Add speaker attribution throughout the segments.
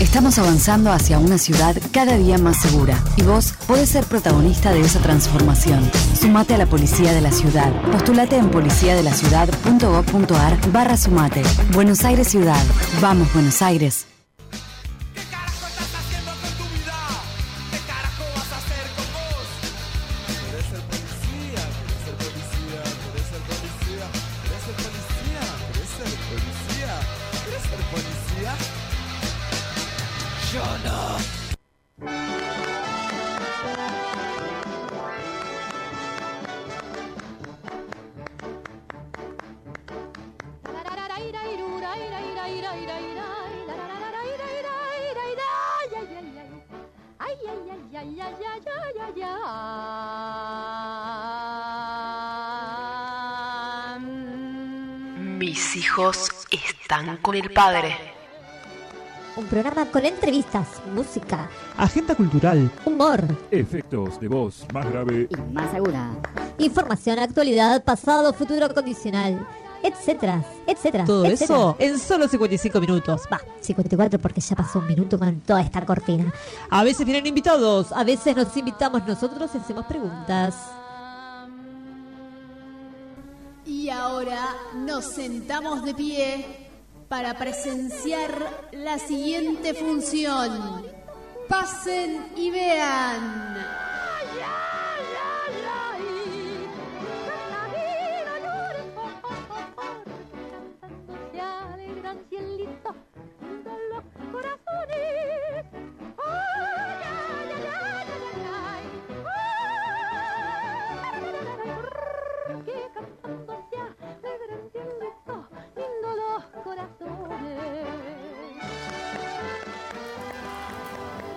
Speaker 1: Estamos avanzando hacia una ciudad cada día más segura y vos podés ser protagonista de esa transformación. Sumate a la Policía de la Ciudad. Postulate en policiadelaciudad.gov.ar barra sumate. Buenos Aires Ciudad. Vamos, Buenos Aires.
Speaker 2: Están con el padre.
Speaker 3: Un programa con entrevistas, música,
Speaker 4: Agenda cultural.
Speaker 3: humor,
Speaker 5: Efectos de voz más grave.
Speaker 6: y más aguda.
Speaker 3: información, actualidad, pasado, futuro condicional, etcétera, etcétera.
Speaker 4: Todo
Speaker 3: etcétera.
Speaker 4: eso en solo 55 minutos.
Speaker 3: Va, 54 porque ya pasó un minuto con toda esta cortina.
Speaker 4: A veces vienen invitados.
Speaker 3: A veces nos invitamos nosotros y hacemos preguntas.
Speaker 7: Y ahora nos sentamos de pie para presenciar la siguiente función. Pasen y vean.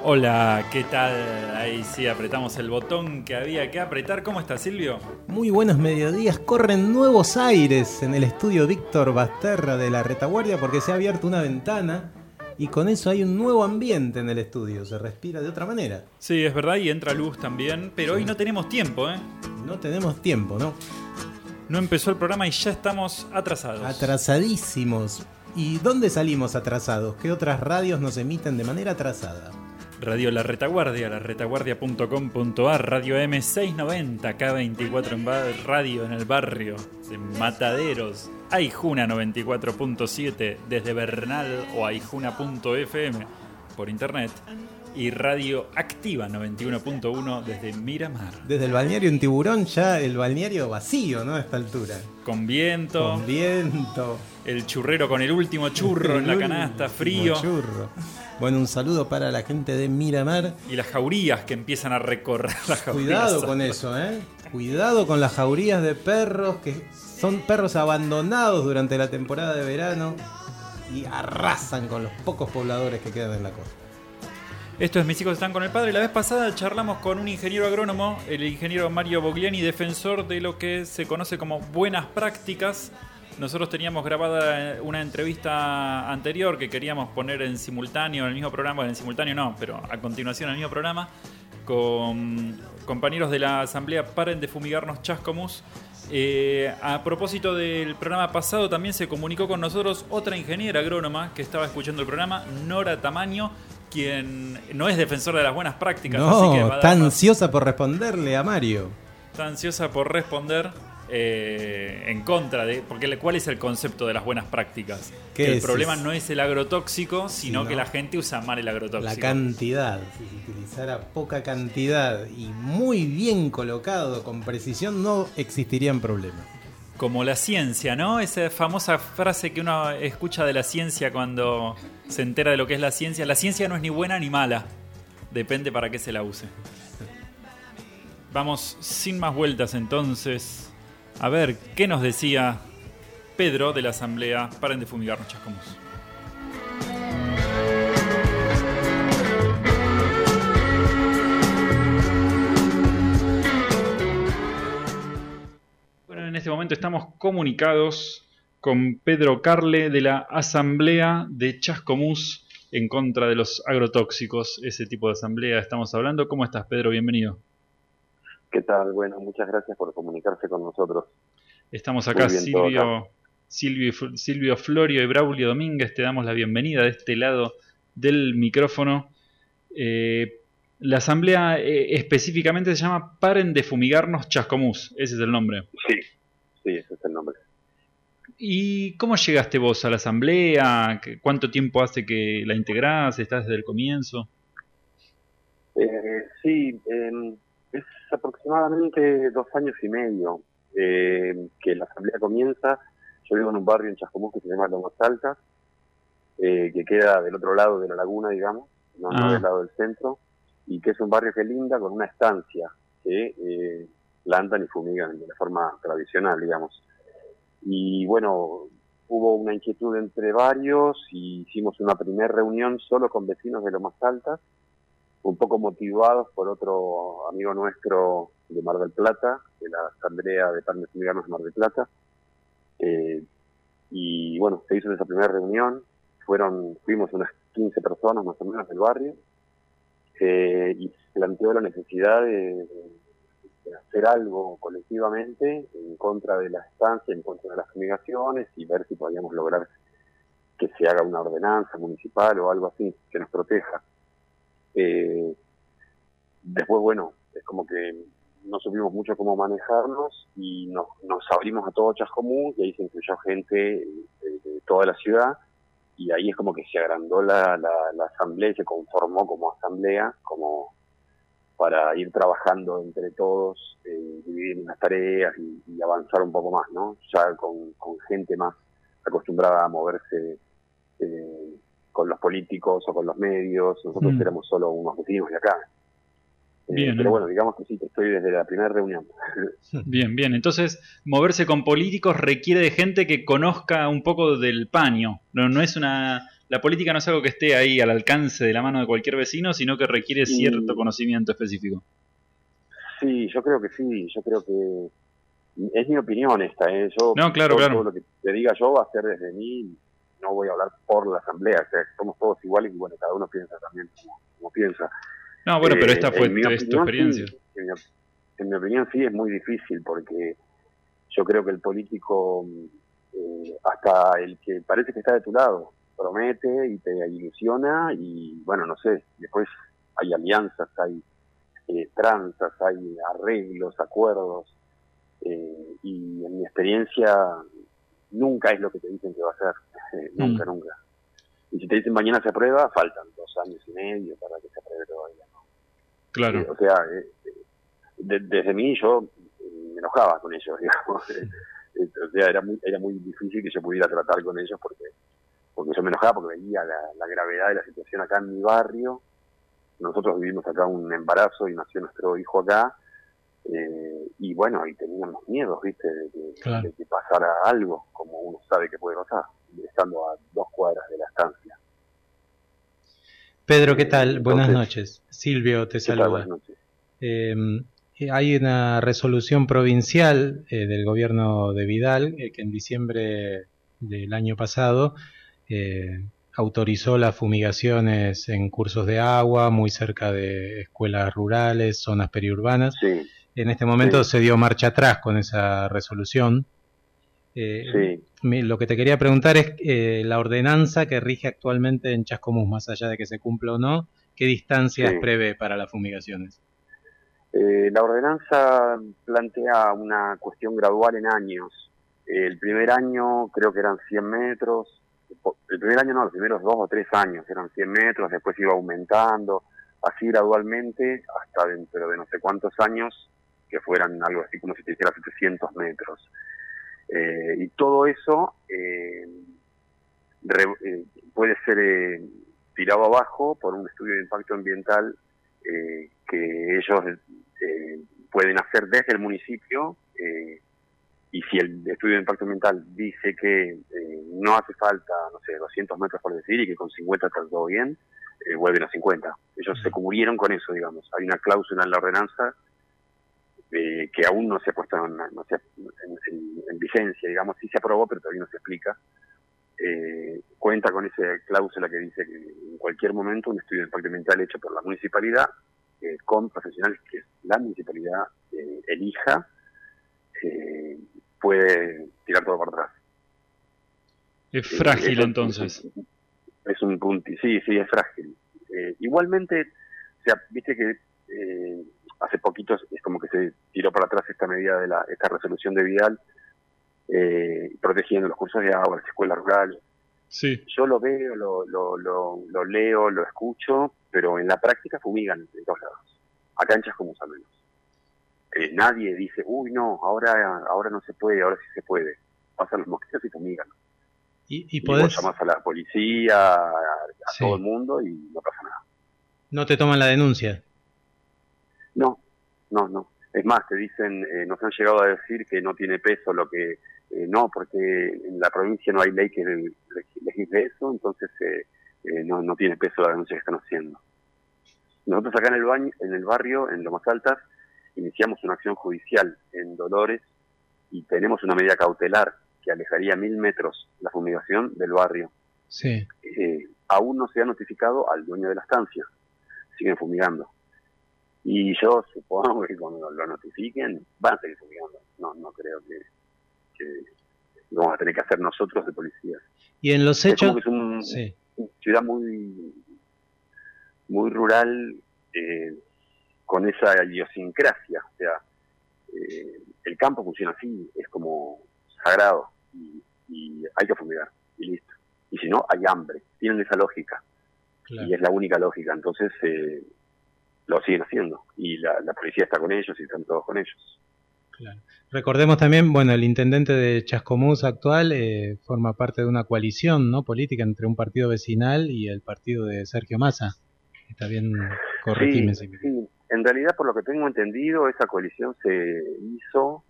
Speaker 8: Hola, ¿qué tal? Ahí sí, apretamos el botón que había que apretar. ¿Cómo está Silvio?
Speaker 9: Muy buenos mediodías, corren nuevos aires en el estudio Víctor Basterra de la retaguardia porque se ha abierto una ventana y con eso hay un nuevo ambiente en el estudio, se respira de otra manera.
Speaker 8: Sí, es verdad, y entra luz también, pero hoy no tenemos tiempo, ¿eh?
Speaker 9: No tenemos tiempo, ¿no?
Speaker 8: No empezó el programa y ya estamos atrasados.
Speaker 9: Atrasadísimos. ¿Y dónde salimos atrasados? ¿Qué otras radios nos emiten de manera atrasada?
Speaker 8: Radio La Retaguardia, la retaguardia.com.ar, Radio M690, K24 en Radio en el barrio, en Mataderos, Aijuna 94.7 desde Bernal o aijuna.fm por internet y Radio Activa 91.1 desde Miramar.
Speaker 9: Desde el balneario en Tiburón ya el balneario vacío, ¿no? A esta altura.
Speaker 8: Con viento,
Speaker 9: Con viento.
Speaker 8: el churrero con el último churro en la canasta, frío.
Speaker 9: Churro. Bueno, un saludo para la gente de Miramar.
Speaker 8: Y las jaurías que empiezan a recorrer las jaurías.
Speaker 9: Cuidado con eso, ¿eh? Cuidado con las jaurías de perros que son perros abandonados durante la temporada de verano y arrasan con los pocos pobladores que quedan en la costa.
Speaker 8: Esto es Mis hijos están con el padre. La vez pasada charlamos con un ingeniero agrónomo, el ingeniero Mario Bogliani, defensor de lo que se conoce como buenas prácticas. Nosotros teníamos grabada una entrevista anterior que queríamos poner en simultáneo en el mismo programa, en simultáneo no, pero a continuación en el mismo programa, con compañeros de la asamblea Paren de Fumigarnos Chascomús. Eh, a propósito del programa pasado, también se comunicó con nosotros otra ingeniera agrónoma que estaba escuchando el programa, Nora Tamaño, quien no es defensora de las buenas prácticas, así que
Speaker 9: No,
Speaker 8: va a
Speaker 9: está ansiosa por responderle a Mario.
Speaker 8: está ansiosa por responder eh, en contra de. Porque ¿cuál es el concepto de las buenas prácticas?
Speaker 9: ¿Qué
Speaker 8: Que el
Speaker 9: es?
Speaker 8: problema no es el agrotóxico, sino
Speaker 9: Sino
Speaker 8: que la gente usa mal el agrotóxico.
Speaker 9: La cantidad, si se utilizara poca cantidad y muy bien colocado con precisión, no existirían problemas.
Speaker 8: Como la ciencia, ¿no? Esa famosa frase que uno escucha de la ciencia cuando se entera de lo que es la ciencia. La ciencia no es ni buena ni mala. Depende para qué se la use. Vamos sin más vueltas entonces. A ver, ¿qué nos decía Pedro de la Asamblea? Paren de fumigarnos, chascomos. Bueno, en este momento estamos comunicados con Pedro Carle de la Asamblea de Chascomús en contra de los agrotóxicos. Ese tipo de asamblea estamos hablando. ¿Cómo estás, Pedro? Bienvenido.
Speaker 10: ¿Qué tal? Bueno, muchas gracias por comunicarse con nosotros.
Speaker 8: Estamos acá,
Speaker 10: bien,
Speaker 8: Silvio, Silvio, Florio y Braulio Domínguez. Te damos la bienvenida de este lado del micrófono. Eh, la asamblea eh, específicamente se llama Paren de Fumigarnos Chascomús, ese es el nombre.
Speaker 10: Sí, sí, ese es el nombre.
Speaker 8: ¿Y cómo llegaste vos a la asamblea? ¿Qué- ¿Cuánto tiempo hace que la integrás? ¿Estás desde el comienzo?
Speaker 10: Eh, sí, eh, aproximadamente dos años y medio eh, que la asamblea comienza. Yo vivo en un barrio en Chascomús que se llama Lomas Altas, eh, que queda del otro lado de la laguna, digamos, no, no
Speaker 8: Ah.
Speaker 10: del lado del centro, y que es un barrio que linda con una estancia que eh, plantan y fumigan de la forma tradicional, digamos. Y bueno, hubo una inquietud entre varios y hicimos una primera reunión solo con vecinos de Lomas Altas, un poco motivados por otro amigo nuestro de Mar del Plata, de la Asamblea de Mexicanos de Mar del Plata. Eh, y bueno, se hizo esa primera reunión, fueron, fuimos unas 15 personas más o menos del barrio, eh, y planteó la necesidad de, de hacer algo colectivamente en contra de la estancia, en contra de las fumigaciones y ver si podíamos lograr que se haga una ordenanza municipal o algo así que nos proteja. Eh, después, bueno, es como que no supimos mucho cómo manejarnos y nos, nos abrimos a todo Chascomún y ahí se incluyó gente de, de toda la ciudad y ahí es como que se agrandó la, la, la asamblea y se conformó como asamblea, como para ir trabajando entre todos, eh, dividir las tareas y, y avanzar un poco más, ¿no? Ya con, con gente más acostumbrada a moverse eh, con los políticos o con los medios, nosotros
Speaker 8: Mm.
Speaker 10: éramos solo unos vecinos de acá. Eh,
Speaker 8: Bien,
Speaker 10: pero
Speaker 8: ¿no?
Speaker 10: bueno, digamos que sí, que estoy desde la primera reunión.
Speaker 8: Bien, bien. Entonces, moverse con políticos requiere de gente que conozca un poco del paño. No, no es una. La política no es algo que esté ahí al alcance de la mano de cualquier vecino, sino que requiere cierto conocimiento específico.
Speaker 10: Sí, yo creo que sí, yo creo que es mi opinión esta, ¿eh? Yo,
Speaker 8: No, claro,
Speaker 10: todo,
Speaker 8: claro.
Speaker 10: todo lo que te diga yo va a ser desde mí, no voy a hablar por la asamblea, o sea, somos todos iguales y bueno, cada uno piensa también como, como piensa.
Speaker 8: No, bueno, pero
Speaker 10: Eh,
Speaker 8: esta fue
Speaker 10: en mi
Speaker 8: tu, experiencia.
Speaker 10: sí, en, mi, en mi opinión sí es muy difícil porque yo creo que el político, eh, hasta el que parece que está de tu lado, promete y te ilusiona y bueno, no sé, después hay alianzas, hay eh, tranzas, hay arreglos, acuerdos eh, y en mi experiencia nunca es lo que te dicen que va a ser, eh, nunca,
Speaker 8: Mm.
Speaker 10: nunca. Y si te dicen mañana se aprueba, faltan dos años y medio para que se apruebe todavía.
Speaker 8: Claro.
Speaker 10: Eh, o sea, eh, eh, de- desde mí yo me enojaba con ellos, digamos. O sea, era muy, era muy difícil que yo pudiera tratar con ellos porque porque yo me enojaba porque veía la, la gravedad de la situación acá en mi barrio. Nosotros vivimos acá un embarazo y nació nuestro hijo acá. eh, y bueno, y teníamos miedo, ¿viste? De que,
Speaker 8: Claro.
Speaker 10: de que pasara algo, como uno sabe que puede pasar, estando a dos cuadras de la estancia.
Speaker 9: Pedro, ¿qué tal? Buenas noches. Silvio te saluda.
Speaker 10: Buenas noches.
Speaker 9: Eh, hay una resolución provincial eh, del gobierno de Vidal eh, que en diciembre del año pasado eh, autorizó las fumigaciones en cursos de agua muy cerca de escuelas rurales, zonas periurbanas.
Speaker 10: Sí,
Speaker 9: En este momento
Speaker 10: Sí.
Speaker 9: se dio marcha atrás con esa resolución.
Speaker 10: Sí.
Speaker 9: Lo que te quería preguntar es eh, la ordenanza que rige actualmente en Chascomús, más allá de que se cumpla o no, ¿qué distancias
Speaker 10: Sí.
Speaker 9: prevé para las fumigaciones?
Speaker 10: Eh, la ordenanza plantea una cuestión gradual en años. El primer año creo que eran 100 metros. El primer año no, los primeros dos o tres años eran 100 metros, después iba aumentando, así gradualmente hasta dentro de no sé cuántos años que fueran algo así como si te dijera 700 metros. Eh, y todo eso eh, re- eh, puede ser eh, tirado abajo por un estudio de impacto ambiental eh, que ellos eh, pueden hacer desde el municipio y si el estudio de impacto ambiental dice que no hace falta, no sé, 200 metros por decir y que con 50 está todo bien, vuelven a 50. Ellos se cubrieron con eso, digamos. Hay una cláusula en la ordenanza eh, que aún no se ha puesto en, no se ha- en- en- en vigencia, digamos, sí se aprobó, pero todavía no se explica. Eh, cuenta con esa cláusula que dice que en cualquier momento un estudio de impacto ambiental hecho por la municipalidad, eh, con profesionales que la municipalidad eh, elija, eh, puede tirar todo para atrás.
Speaker 8: Es frágil entonces.
Speaker 10: es un punti, sí, sí, es frágil. Igualmente, o sea, viste que eh, hace poquito es como que se tiró para atrás esta medida de la, esta resolución de Vidal, eh, protegiendo los cursos de agua, las escuelas rurales.
Speaker 8: Sí.
Speaker 10: Yo lo veo, lo, lo, lo, lo leo, lo escucho, pero en la práctica fumigan de todos lados. A canchas como al menos. Eh, nadie dice, uy, no, ahora, ahora no se puede, ahora sí se puede. Pasan los mosquitos y fumigan.
Speaker 9: Y, y
Speaker 10: Y
Speaker 9: podés,
Speaker 10: vos llamás a la policía, a, a
Speaker 9: Sí.
Speaker 10: todo el mundo y no pasa nada.
Speaker 9: no te toman la denuncia.
Speaker 10: No, no, no. Es más, te dicen, eh, nos han llegado a decir que no tiene peso lo que... eh, no, porque en la provincia no hay ley que le- legisle eso, entonces eh, eh, no, no tiene peso la denuncia que están haciendo. Nosotros acá en el, baño, en el barrio, en Lomas Altas, iniciamos una acción judicial en Dolores y tenemos una medida cautelar que alejaría mil metros la fumigación del barrio.
Speaker 9: Sí.
Speaker 10: Eh, aún no se ha notificado al dueño de la estancia. Siguen fumigando. Y yo supongo que cuando lo notifiquen van a seguir fumigando. No, no creo que, que lo vamos a tener que hacer nosotros de policías.
Speaker 9: Y en los
Speaker 10: Es
Speaker 9: hechos...
Speaker 10: que es un-
Speaker 9: Sí.
Speaker 10: una ciudad muy, muy rural eh, con esa idiosincrasia. O sea, eh, el campo funciona así, es como sagrado y, y hay que fumigar y listo. Y si no, hay hambre. Tienen esa lógica
Speaker 9: Claro.
Speaker 10: y es la única lógica. Entonces eh, lo siguen haciendo y la, la policía está con ellos y están todos con ellos.
Speaker 9: Claro. Recordemos también, bueno, el intendente de Chascomús actual eh, forma parte de una coalición ¿no? política entre un partido vecinal y el partido de Sergio Massa. Está bien, corregime
Speaker 10: Sí,
Speaker 9: si me
Speaker 10: sí. En realidad, por lo que tengo entendido, esa coalición se hizo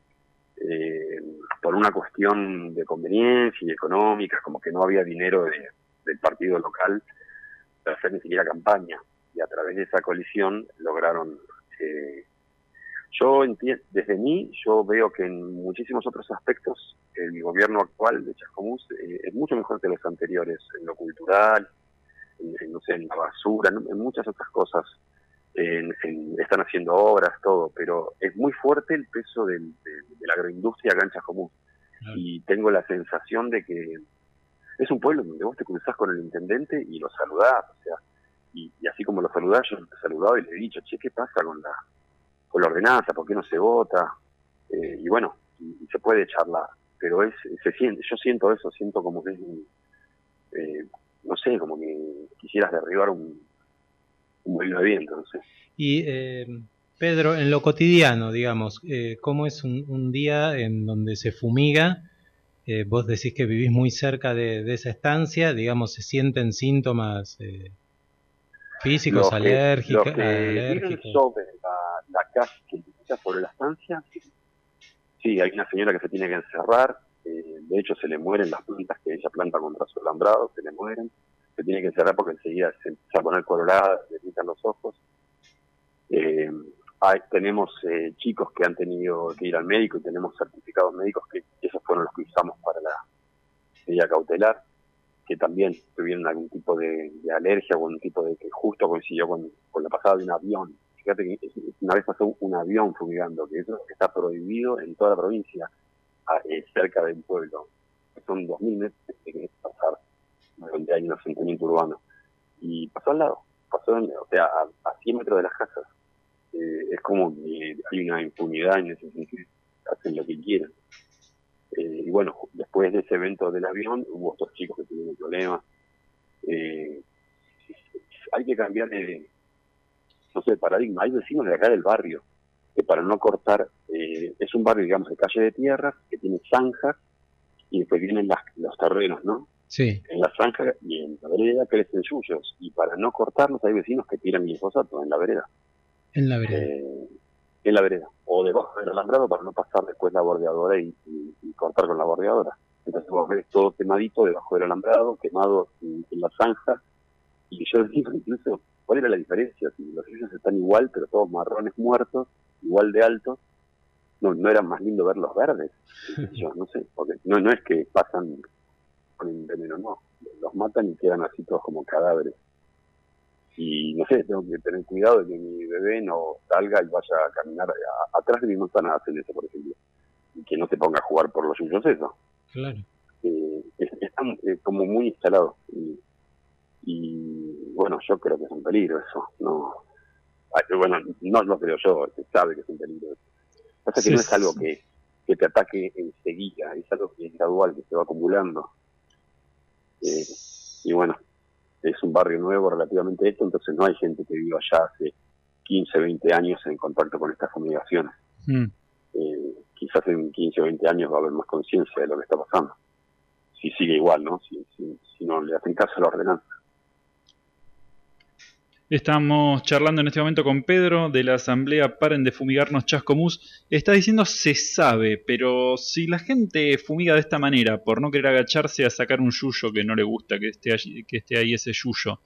Speaker 10: eh, por una cuestión de conveniencia y económica, como que no había dinero de- del partido local para hacer ni siquiera campaña. Y a través de esa coalición lograron... eh, yo entiendo, desde mí, yo veo que en muchísimos otros aspectos el gobierno actual de Chascomús eh, es mucho mejor que los anteriores, en lo cultural, en, en, no sé, en la basura, en, en muchas otras cosas. En- en- están haciendo obras, todo, pero es muy fuerte el peso del- de, de la agroindustria acá en Chascomús.
Speaker 9: Claro.
Speaker 10: Y tengo la sensación de que es un pueblo donde vos te cruzás con el intendente y lo saludás, o sea, y, así como lo saludás, yo he saludado y le he dicho, che, ¿qué pasa con la, con la ordenanza? ¿Por qué no se vota? Eh, y bueno, y, se puede charlar, pero es, se siente, yo siento eso, siento como que es un, eh, no sé, como que quisieras derribar un, un molino de viento, no sé.
Speaker 9: Y eh, Pedro, en lo cotidiano, digamos, eh, ¿cómo es un, un día en donde se fumiga? Eh, vos decís que vivís muy cerca de, de esa estancia, digamos, ¿se sienten síntomas eh, físicos,
Speaker 10: Los que-
Speaker 9: alérgicos?
Speaker 10: los que viven
Speaker 9: alérgicos?
Speaker 10: sobre la, la casa que está sobre la estancia, sí, hay una señora que se tiene que encerrar, eh, de hecho se le mueren las plantas que ella planta contra su alambrado, se le mueren, se tiene que encerrar porque enseguida se empieza a poner colorada, le quitan los ojos. Eh, hay- tenemos eh, chicos que han tenido que ir al médico y tenemos certificados médicos que esos fueron los que usamos para la medida cautelar que también tuvieron algún tipo de, alergia o algún tipo de que justo coincidió con, la pasada de un avión. Fíjate que una vez pasó un avión fumigando, que eso está prohibido en toda la provincia, a- eh, cerca del pueblo. Son 2.000 metros que que pasar, donde hay un asentamiento urbano. Y pasó al lado, pasó, en- o sea, a, a 100 metros de las casas. Eh, es como que hay una impunidad en ese sentido, hacen lo que quieren. Eh, y bueno, después de ese evento del avión hubo otros chicos que tuvieron problemas. Eh, hay que cambiar de, no sé, paradigma. Hay vecinos de acá del barrio que para no cortar, eh, es un barrio, digamos, de calle de tierra, que tiene zanjas y después vienen las, los terrenos, ¿no?
Speaker 9: Sí,
Speaker 10: En la zanja y en la vereda crecen yuyos y para no cortarlos hay vecinos que tiran glifosato en la vereda.
Speaker 9: en la vereda.
Speaker 10: Eh, en la vereda o debajo del alambrado para no pasar después la bordeadora y, y- y cortar con la bordeadora. Entonces vos ves todo quemadito debajo del alambrado, quemado en, en la zanja. Y yo digo incluso, ¿cuál era la diferencia? Si los suyos están igual, pero todos marrones muertos, igual de altos, no, no era más lindo verlos verdes. Qué sé Yo no sé, porque no, no es que pasan con el veneno, no. Los matan y quedan así todos como cadáveres y no sé, tengo que tener cuidado de que mi bebé no salga y vaya a caminar a- atrás de mi manzana hacen eso, por ejemplo, y que no se ponga a jugar por los suyos eso.
Speaker 9: Claro.
Speaker 10: Eh, es- están eh, como muy instalados y Y bueno, yo creo que es un peligro eso. No, bueno, no lo creo yo, se sabe que es un peligro. Pasa que
Speaker 8: Sí,
Speaker 10: no es algo
Speaker 8: sí.
Speaker 10: que, que te ataque enseguida, es algo que es gradual, que se va acumulando. Eh, y bueno, es un barrio nuevo relativamente esto, entonces no hay gente que viva ya hace 15, 20 años en contacto con estas fumigaciones.
Speaker 8: Mm.
Speaker 10: Eh, quizás en 15 o 20 años va a haber más conciencia de lo que está pasando. Si sigue igual, ¿no? Si, si, si no le hacen caso a la ordenanza.
Speaker 8: Estamos charlando en este momento con Pedro de la asamblea Paren de Fumigarnos Chascomús. Está diciendo se sabe, pero si la gente fumiga de esta manera por no querer agacharse a sacar un yuyo que no le gusta que esté, allí- que esté ahí ese yuyo,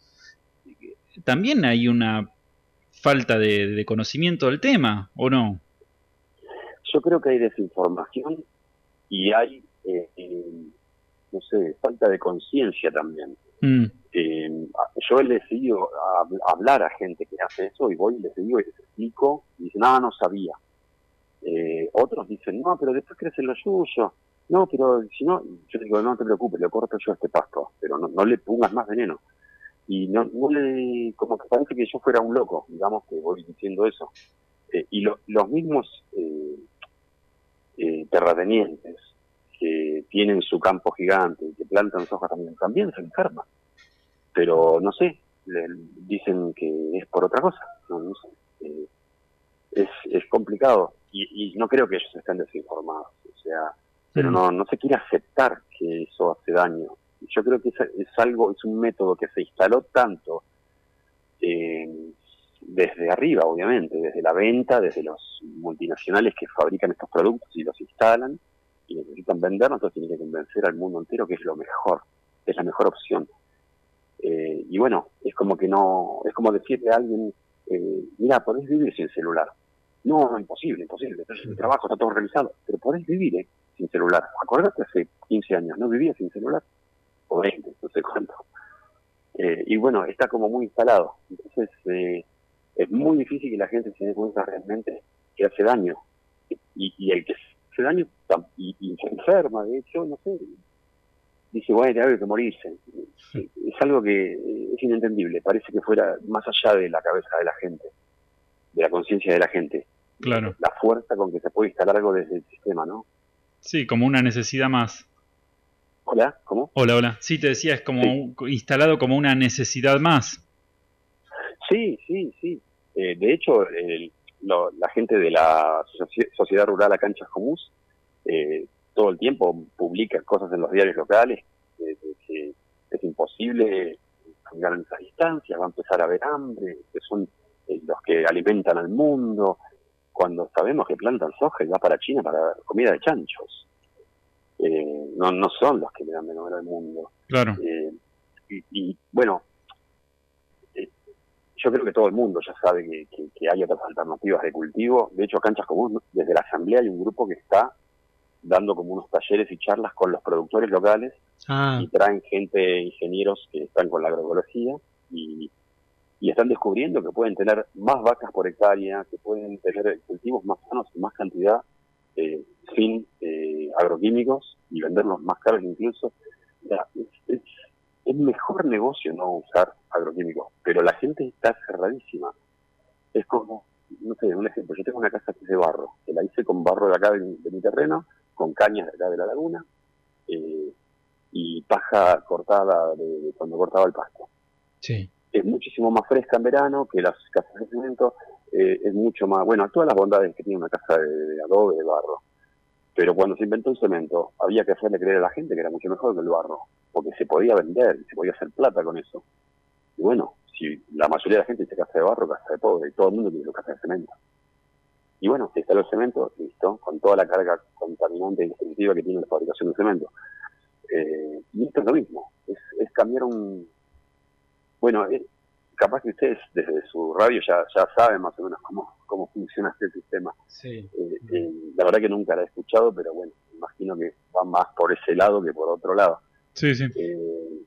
Speaker 8: también hay una falta de, de conocimiento del tema, ¿o no?
Speaker 10: Yo creo que hay desinformación y hay, eh, eh, no sé, falta de conciencia también.
Speaker 8: Mm,
Speaker 10: Eh, yo le seguido a, hablar a gente que hace eso y voy y les digo y les explico y dicen, ah, no sabía. Eh, otros dicen, no, pero después crecen los yuyos. No, pero si no, yo digo, no te preocupes, le corto yo este pasto, pero no, no le pongas más veneno. Y no, no le, como que parece que yo fuera un loco, digamos que voy diciendo eso. Eh, y lo- los mismos eh, eh, terratenientes que tienen su campo gigante y que plantan soja también, también se enferman. Pero no sé, le- dicen que es por otra cosa, no, no sé. Eh, es, es complicado y, y no creo que ellos estén desinformados, o sea, pero
Speaker 8: Mm.
Speaker 10: no, no se quiere aceptar que eso hace daño. Yo creo que es, es algo, es un método que se instaló tanto eh, desde arriba, obviamente, desde la venta, desde los multinacionales que fabrican estos productos y los instalan y necesitan venderlos, entonces tienen que convencer al mundo entero que es lo mejor, es la mejor opción. Eh, y bueno, es como que no, es como decirle a alguien, eh, mira, podés vivir sin celular. No, imposible, imposible, el trabajo está todo realizado, pero podés vivir eh, sin celular. Acordate hace 15 años, ¿no vivías sin celular? O 20, no sé cuánto. Eh, y bueno, está como muy instalado. Entonces, eh, es muy difícil que la gente se dé cuenta realmente que hace daño. Y, y el que hace daño y se enferma, de hecho, no sé, dice, bueno, debe que morirse. Es algo que eh, es inentendible, parece que fuera más allá de la cabeza de la gente, de la conciencia de la gente.
Speaker 8: claro.
Speaker 10: La fuerza con que se puede instalar algo desde el sistema, ¿no?
Speaker 8: Sí, como una necesidad más.
Speaker 10: Hola, ¿cómo?
Speaker 8: Hola, hola. Sí, te decía, es como
Speaker 10: Sí.
Speaker 8: un- instalado como una necesidad más.
Speaker 10: Sí, sí, sí. Eh, de hecho, el- lo- la gente de la Soci- Sociedad Rural a Canchas Comús eh, todo el tiempo publica cosas en los diarios locales que es imposible cambiar en esas distancias, va a empezar a haber hambre, que son eh, los que alimentan al mundo, cuando sabemos que plantan soja y va para China para comida de chanchos. Eh, no, no son los que le dan de comer al mundo.
Speaker 8: Claro.
Speaker 10: Eh, y, y, bueno, eh, yo creo que todo el mundo ya sabe que, que- que hay otras alternativas de cultivo. De hecho, Canchas Comunes, desde la Asamblea hay un grupo que está dando como unos talleres y charlas con los productores locales
Speaker 9: Ah,
Speaker 10: y traen gente, ingenieros que están con la agroecología y, y están descubriendo que pueden tener más vacas por hectárea, que pueden tener cultivos más sanos en más cantidad eh, sin eh, agroquímicos y venderlos más caros incluso. O sea, es, es, es mejor negocio no usar agroquímicos, pero la gente está cerradísima. Es como, no sé, un ejemplo, yo tengo una casa que es de barro, que la hice con barro de acá de, mi- de mi terreno, con cañas de acá de la laguna, eh, y paja cortada de, de cuando cortaba el pasto.
Speaker 9: sí.
Speaker 10: Es muchísimo más fresca en verano que las casas de cemento, eh, es mucho más, bueno, todas las bondades que tiene una casa de, de adobe, de barro. Pero cuando se inventó el cemento, había que hacerle creer a la gente que era mucho mejor que el barro, porque se podía vender, y se podía hacer plata con eso. Y bueno, si la mayoría de la gente dice casa de barro, casa de pobre, y todo el mundo quiere casa de cemento. Y bueno, se instaló el cemento, listo, con toda la carga contaminante y destructiva que tiene la fabricación de cemento. Eh, y esto es lo mismo, es, es cambiar un... Bueno, es- capaz que ustedes desde su radio ya, ya saben más o menos cómo, cómo funciona este sistema.
Speaker 9: Sí.
Speaker 10: Eh, eh, la verdad que nunca la he escuchado, pero bueno, imagino que va más por ese lado que por otro lado.
Speaker 8: Sí, sí.
Speaker 10: Eh,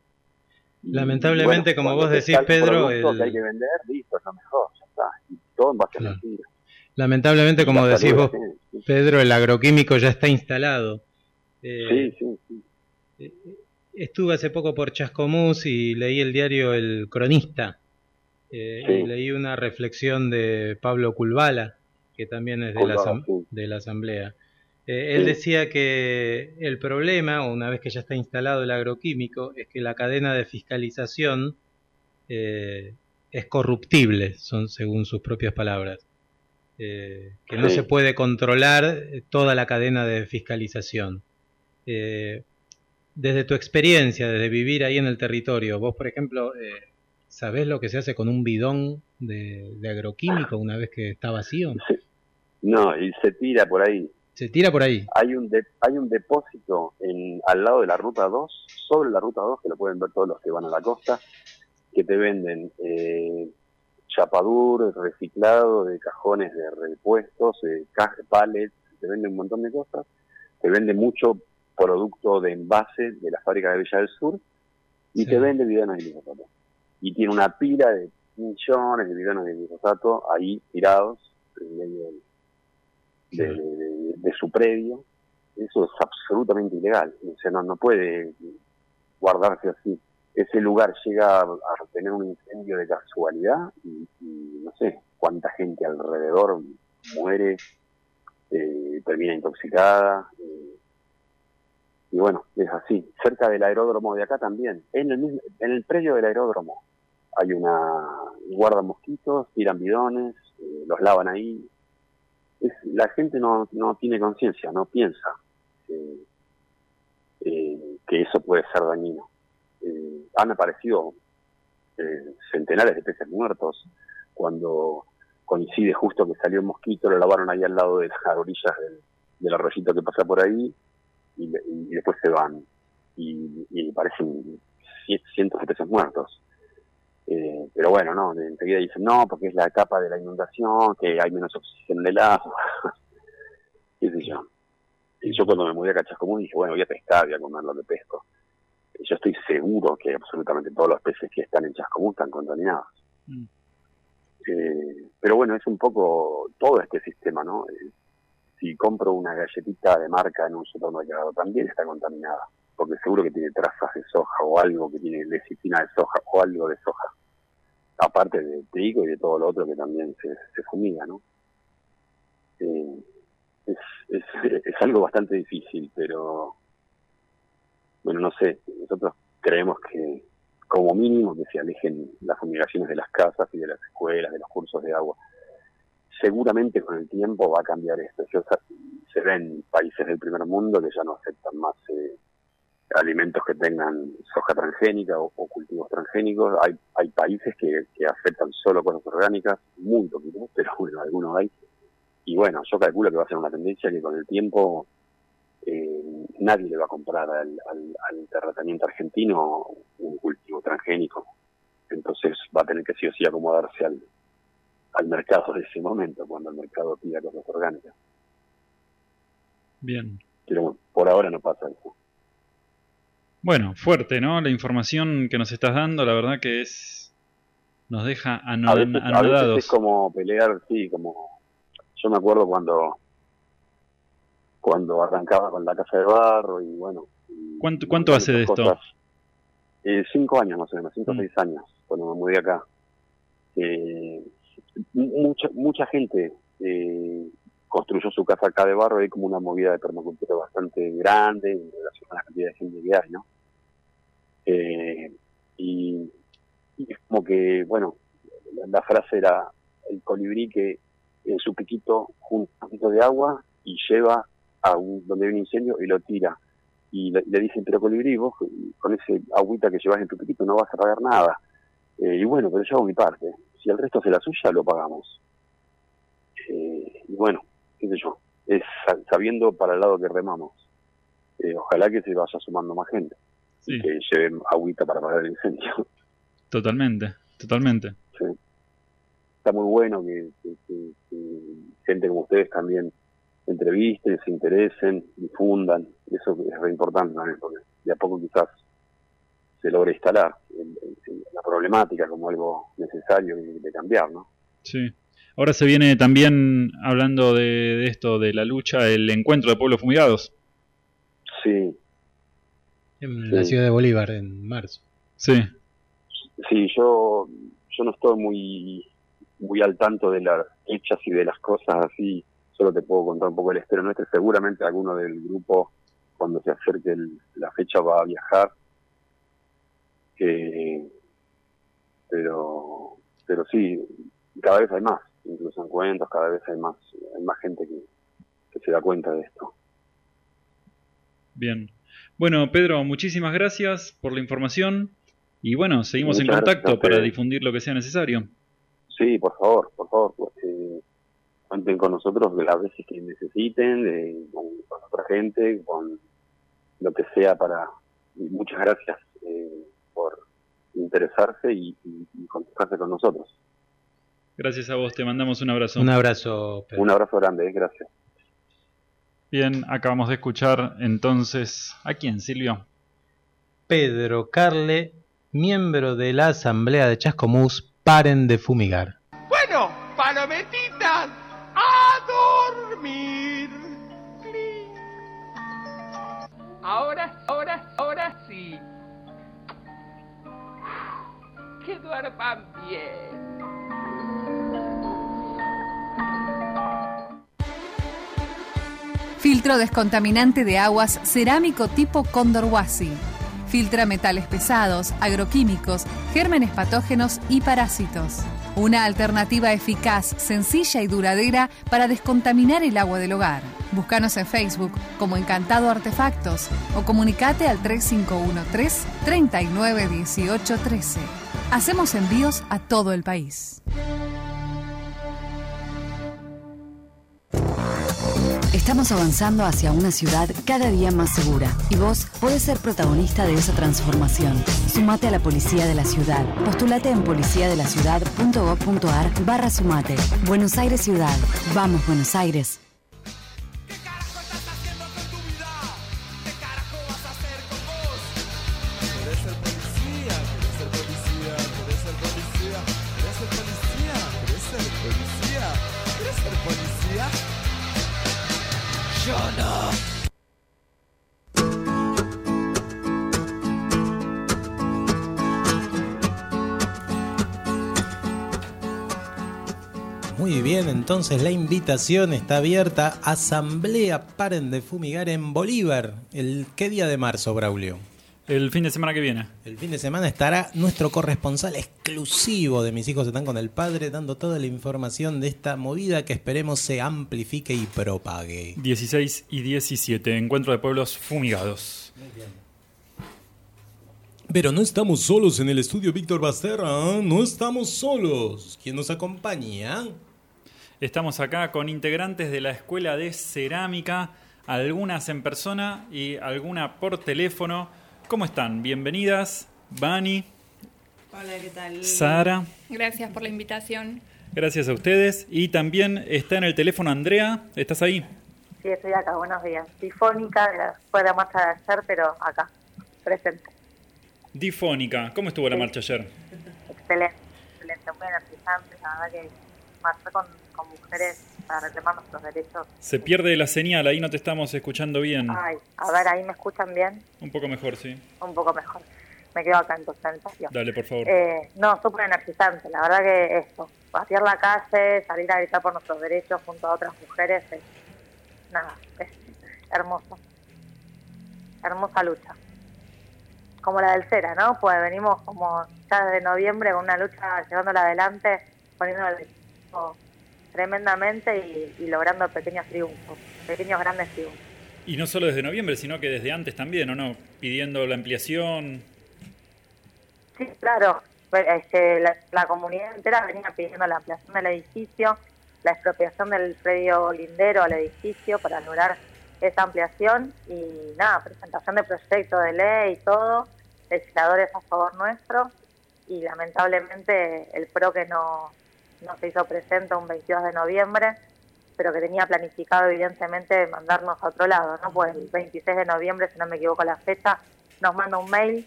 Speaker 9: Lamentablemente, como vos decís, Pedro, el-
Speaker 10: que hay que vender, listo, es lo mejor, ya está. Y todo en base a
Speaker 9: Claro.
Speaker 10: mentiras.
Speaker 9: Lamentablemente, como decís vos. Pedro, el agroquímico ya está instalado. Eh,
Speaker 10: Sí, sí, sí.
Speaker 9: Estuve hace poco por Chascomús y leí el diario El Cronista. eh,
Speaker 10: Sí.
Speaker 9: Y leí una reflexión de Pablo Culvala, que también es de, la,
Speaker 10: sí.
Speaker 9: de la Asamblea. Eh, él
Speaker 10: Sí.
Speaker 9: decía que el problema, una vez que ya está instalado el agroquímico, es que la cadena de fiscalización eh, es corruptible, son según sus propias palabras. Eh, que no se puede controlar eh, toda la cadena de fiscalización. Eh, desde tu experiencia, desde vivir ahí en el territorio, vos, por ejemplo, eh, ¿sabés lo que se hace con un bidón de, de agroquímico una vez que está vacío?
Speaker 10: No, y se tira por ahí.
Speaker 9: Se tira por ahí.
Speaker 10: Hay un de- hay un depósito en, al lado de la ruta 2, sobre la ruta 2, que lo pueden ver todos los que van a la costa, que te venden eh, chapadur, reciclado de cajones de repuestos, eh, pallets, te venden un montón de cosas, te vende mucho producto de envase de la fábrica de Villa del Sur y
Speaker 9: Sí.
Speaker 10: te vende bidones de glifosato. Y tiene una pila de millones de bidones de glifosato ahí tirados en medio del- de, de- de- de su predio. Eso es absolutamente ilegal. O sea, no, no puede guardarse así. Ese lugar llega a, tener un incendio de casualidad y, no sé cuánta gente alrededor muere, eh, termina intoxicada. eh, y bueno, es así. Cerca del aeródromo de acá también. En el, mismo, en el predio del aeródromo hay una guardan mosquitos, tiran bidones, eh, los lavan ahí. Es, la gente no, no tiene conciencia, no piensa que eso puede ser dañino. Eh, han aparecido eh, centenares de peces muertos cuando coincide justo que salió un mosquito, lo lavaron ahí al lado de las orillas del, arroyito que pasa por ahí y, y después se van y, parecen cien- cientos de peces muertos. Eh, pero bueno, no, enseguida dicen no, porque es la etapa de la inundación, que hay menos oxígeno en el agua, qué sé. Y yo cuando me mudé a Cachascomún dije, bueno, voy a pescar, voy a comer lo que pesco. Yo estoy seguro que absolutamente todos los peces que están en Chascomún están contaminados.
Speaker 8: Mm.
Speaker 10: Eh, pero bueno, es un poco todo este sistema, ¿no? Eh, si compro una galletita de marca en un supermercado, también está contaminada, porque seguro que tiene trazas de soja o algo que tiene lecitina de soja o algo de soja, aparte de trigo y de todo lo otro que también se, se fumiga, ¿no? Eh, es, es, es algo bastante difícil, pero bueno, no sé, nosotros creemos que como mínimo que se alejen las fumigaciones de las casas y de las escuelas, de los cursos de agua. Seguramente con el tiempo va a cambiar esto. Yo, se ven países del primer mundo que ya no aceptan más eh, alimentos que tengan soja transgénica o, o cultivos transgénicos. Hay, hay países que, que aceptan solo cosas orgánicas, muy poquitos, pero bueno, algunos hay. Y bueno, yo calculo que va a ser una tendencia que con el tiempo eh, nadie le va a comprar al, al, al terrateniente argentino un cultivo transgénico. Entonces va a tener que sí o sí acomodarse al, al mercado de ese momento, cuando el mercado pida cosas orgánicas.
Speaker 8: Bien.
Speaker 10: Pero por ahora no pasa eso.
Speaker 8: Bueno, fuerte, ¿no? La información que nos estás dando, la verdad que es. Nos deja ano-
Speaker 10: A veces, a veces
Speaker 8: anodados.
Speaker 10: es como pelear, sí, como... Yo me acuerdo cuando cuando arrancaba con la casa de barro y bueno... y-
Speaker 8: ¿Cuánto- cuánto hace de esto?
Speaker 10: Eh, cinco años más o menos, cinco o
Speaker 8: Mm.
Speaker 10: seis años, cuando me mudé acá. Eh, mucha, mucha gente eh, construyó su casa acá de barro, hay como una movida de permacultura bastante grande en relación a la cantidad de gente que hay, ¿no? Eh, y, y es como que, bueno, la, la frase era el colibrí que en su piquito junta un poquito de agua y lleva a un, donde hay un incendio y lo tira. Y le, le dicen, pero colibrí, vos con ese agüita que llevas en tu piquito no vas a pagar nada. Eh, y bueno, pero yo hago mi parte. Si el resto hace la suya, lo pagamos. Eh, y bueno, qué sé yo, es sa- sabiendo para el lado que remamos. Eh, ojalá que se vaya sumando más gente,
Speaker 8: Sí,
Speaker 10: que lleven agüita para pagar el incendio.
Speaker 8: totalmente, totalmente.
Speaker 10: Sí. Está muy bueno que, que- que- que gente como ustedes también entrevisten, se interesen, difundan. Eso es re importante también, porque de a poco quizás se logra instalar la problemática como algo necesario de, de cambiar, ¿no?
Speaker 8: Sí. Ahora se viene también hablando de, de esto, de la lucha, el encuentro de pueblos fumigados.
Speaker 10: Sí.
Speaker 9: En
Speaker 10: Sí.
Speaker 9: la ciudad de Bolívar, en marzo.
Speaker 8: Sí.
Speaker 10: Sí, yo, yo no estoy muy, muy al tanto de las fechas y de las cosas así. Solo te puedo contar un poco el estero nuestro. Seguramente alguno del grupo, cuando se acerque el- la fecha, va a viajar. Que, pero, pero sí, cada vez hay más. Incluso encuentros, cada vez hay más, hay más gente que, que se da cuenta de esto.
Speaker 8: Bien. Bueno, Pedro, muchísimas gracias por la información. Y bueno, seguimos en
Speaker 10: Muchas
Speaker 8: contacto para difundir lo que sea necesario.
Speaker 10: Sí, por favor, por favor, pues, eh, cuenten con nosotros las veces que necesiten, eh, con, con otra gente, con lo que sea para... y muchas gracias eh, por interesarse y, y, y contactarse con nosotros.
Speaker 8: Gracias a vos, te mandamos un abrazo.
Speaker 9: Un abrazo, Pedro.
Speaker 10: Un abrazo grande, eh, gracias.
Speaker 8: Bien, acabamos de escuchar entonces. ¿A quién, Silvio?
Speaker 9: Pedro Carle, miembro de la Asamblea de Chascomús, paren de fumigar.
Speaker 11: Filtro descontaminante de aguas cerámico tipo Condor Wasi. Filtra metales pesados, agroquímicos, gérmenes patógenos y parásitos. Una alternativa eficaz, sencilla y duradera para descontaminar el agua del hogar. Búscanos en Facebook como Encantado Artefactos o comunicate al 3513 391813. Hacemos envíos a todo el país.
Speaker 1: Estamos avanzando hacia una ciudad cada día más segura y vos podés ser protagonista de esa transformación. Sumate a la Policía de la Ciudad. Postulate en policiadelaciudad.gov.ar barra sumate. Buenos Aires Ciudad. Vamos, Buenos Aires.
Speaker 9: Entonces la invitación está abierta. Asamblea Paren de Fumigar en Bolívar. ¿El qué día de marzo, Braulio?
Speaker 8: El fin de semana que viene.
Speaker 9: El fin de semana estará nuestro corresponsal exclusivo de Mis hijos están con el padre, dando toda la información de esta movida que esperemos se amplifique y propague.
Speaker 8: 16 y 17, encuentro de pueblos fumigados.
Speaker 9: Pero no estamos solos en el estudio Víctor Basterra, ¿eh? no estamos solos. ¿Quién nos acompaña?
Speaker 8: Estamos acá con integrantes de la Escuela de Cerámica, algunas en persona y alguna por teléfono. ¿Cómo están? Bienvenidas, Bani,
Speaker 12: Hola, ¿qué tal?
Speaker 8: Sara.
Speaker 12: Gracias por la invitación.
Speaker 8: Gracias a ustedes. Y también está en el teléfono Andrea. ¿Estás ahí?
Speaker 13: Sí, estoy acá, buenos días. Difónica, fue la marcha de ayer, pero acá, presente.
Speaker 8: Difónica. ¿Cómo estuvo la marcha ayer?
Speaker 13: Excelente, excelente, muy energizante. La verdad que marchar con, con mujeres para reclamar nuestros derechos.
Speaker 8: Se pierde la señal, ahí no te estamos escuchando bien.
Speaker 13: Ay, a ver, ahí me escuchan bien,
Speaker 8: Un poco mejor, sí.
Speaker 13: un poco mejor. Me quedo acá entonces en el.
Speaker 8: Dale, por favor.
Speaker 13: Eh, no, súper energizante. La verdad que esto, pasear la calle, salir a gritar por nuestros derechos junto a otras mujeres, es, nada, es hermoso. Hermosa lucha. Como la del Cera, ¿no? Pues venimos como ya desde noviembre con una lucha llevándola adelante, poniéndola al equipo tremendamente y, y logrando pequeños triunfos, pequeños grandes triunfos.
Speaker 8: Y no solo desde noviembre, sino que desde antes también, ¿o no? Pidiendo la ampliación.
Speaker 13: Sí, claro. Este, la, la comunidad entera venía pidiendo la ampliación del edificio, la expropiación del predio lindero al edificio para lograr esa ampliación y nada, presentación de proyecto de ley y todo, legisladores a favor nuestro y lamentablemente el PRO que no, no se hizo presente un 22 de noviembre, pero que tenía planificado evidentemente mandarnos a otro lado, ¿no? Pues el 26 de noviembre, si no me equivoco la fecha, nos manda un mail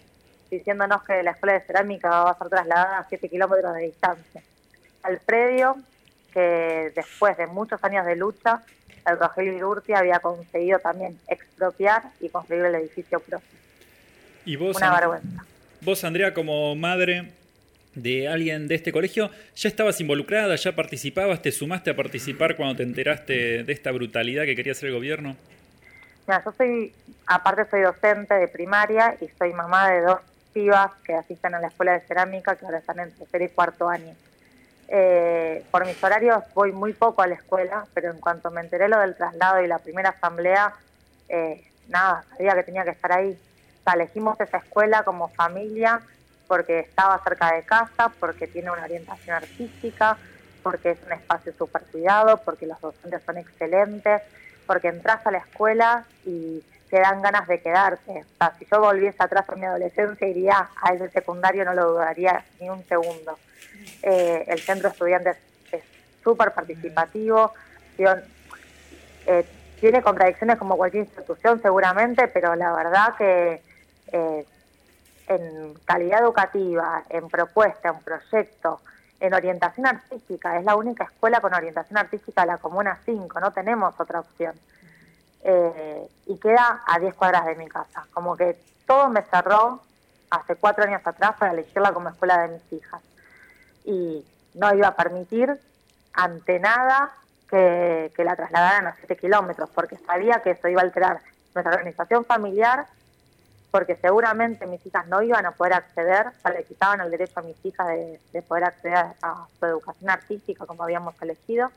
Speaker 13: diciéndonos que la escuela de cerámica va a ser trasladada a 7 kilómetros de distancia al predio que después de muchos años de lucha, el Rogelio Irurti había conseguido también expropiar y construir el edificio propio.
Speaker 8: ¿Y vos,
Speaker 13: una vergüenza.
Speaker 8: vos, Andrea, como madre de alguien de este colegio, ¿ya estabas involucrada? ¿Ya participabas? ¿Te sumaste a participar cuando te enteraste de esta brutalidad que quería hacer el gobierno?
Speaker 13: Mira, yo soy, aparte soy docente de primaria y soy mamá de dos pibas que asisten a la escuela de cerámica que ahora están en tercer y cuarto año. Eh, por mis horarios voy muy poco a la escuela, pero en cuanto me enteré lo del traslado y la primera asamblea, eh, nada, sabía que tenía que estar ahí. O sea, elegimos esa escuela como familia porque estaba cerca de casa, porque tiene una orientación artística, porque es un espacio súper cuidado, porque los docentes son excelentes, porque entras a la escuela y te dan ganas de quedarte. O sea, si yo volviese atrás a mi adolescencia, iría a ese secundario, no lo dudaría ni un segundo. Eh, el centro de estudiantes es súper participativo, eh, tiene contradicciones como cualquier institución seguramente, pero la verdad que eh, en calidad educativa, en propuesta, en proyecto, en orientación artística, es la única escuela con orientación artística de la Comuna 5, no tenemos otra opción. Eh, y queda a 10 cuadras de mi casa. Como que todo me cerró hace cuatro años atrás para elegirla como escuela de mis hijas. Y no iba a permitir ante nada que, que la trasladaran a 7 kilómetros, porque sabía que eso iba a alterar nuestra organización familiar, porque seguramente mis hijas no iban a poder acceder, o sea, le quitaban el derecho a mis hijas de, de poder acceder a, a su educación artística como habíamos elegido,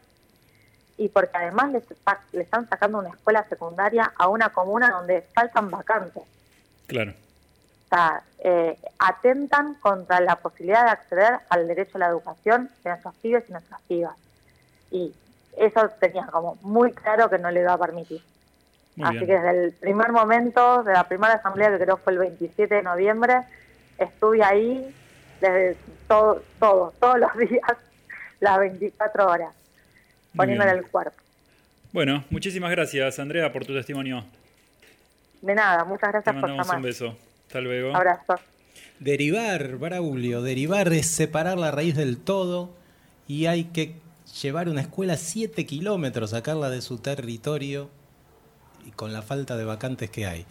Speaker 13: y porque además les, está- le están sacando una escuela secundaria a una comuna donde faltan vacantes.
Speaker 8: Claro.
Speaker 13: O sea, eh, atentan contra la posibilidad de acceder al derecho a la educación de nuestros pibes y nuestras pibas. Y eso tenía como muy claro que no le iba a permitir.
Speaker 8: Muy
Speaker 13: Así
Speaker 8: bien.
Speaker 13: que desde el primer momento, de la primera asamblea, que creo fue el 27 de noviembre, estuve ahí desde todo, todo, todos los días, las 24 horas, poniéndole el cuerpo.
Speaker 8: Bueno, muchísimas gracias, Andrea, por tu testimonio.
Speaker 13: De nada, muchas
Speaker 8: Te
Speaker 13: gracias por
Speaker 8: mandamos
Speaker 13: llamar.
Speaker 8: un beso. Hasta luego.
Speaker 13: Abrazo.
Speaker 9: Derivar, Braulio, derivar es separar la raíz del todo y hay que llevar una escuela a 7 kilómetros, sacarla de su territorio y con la falta de vacantes que hay.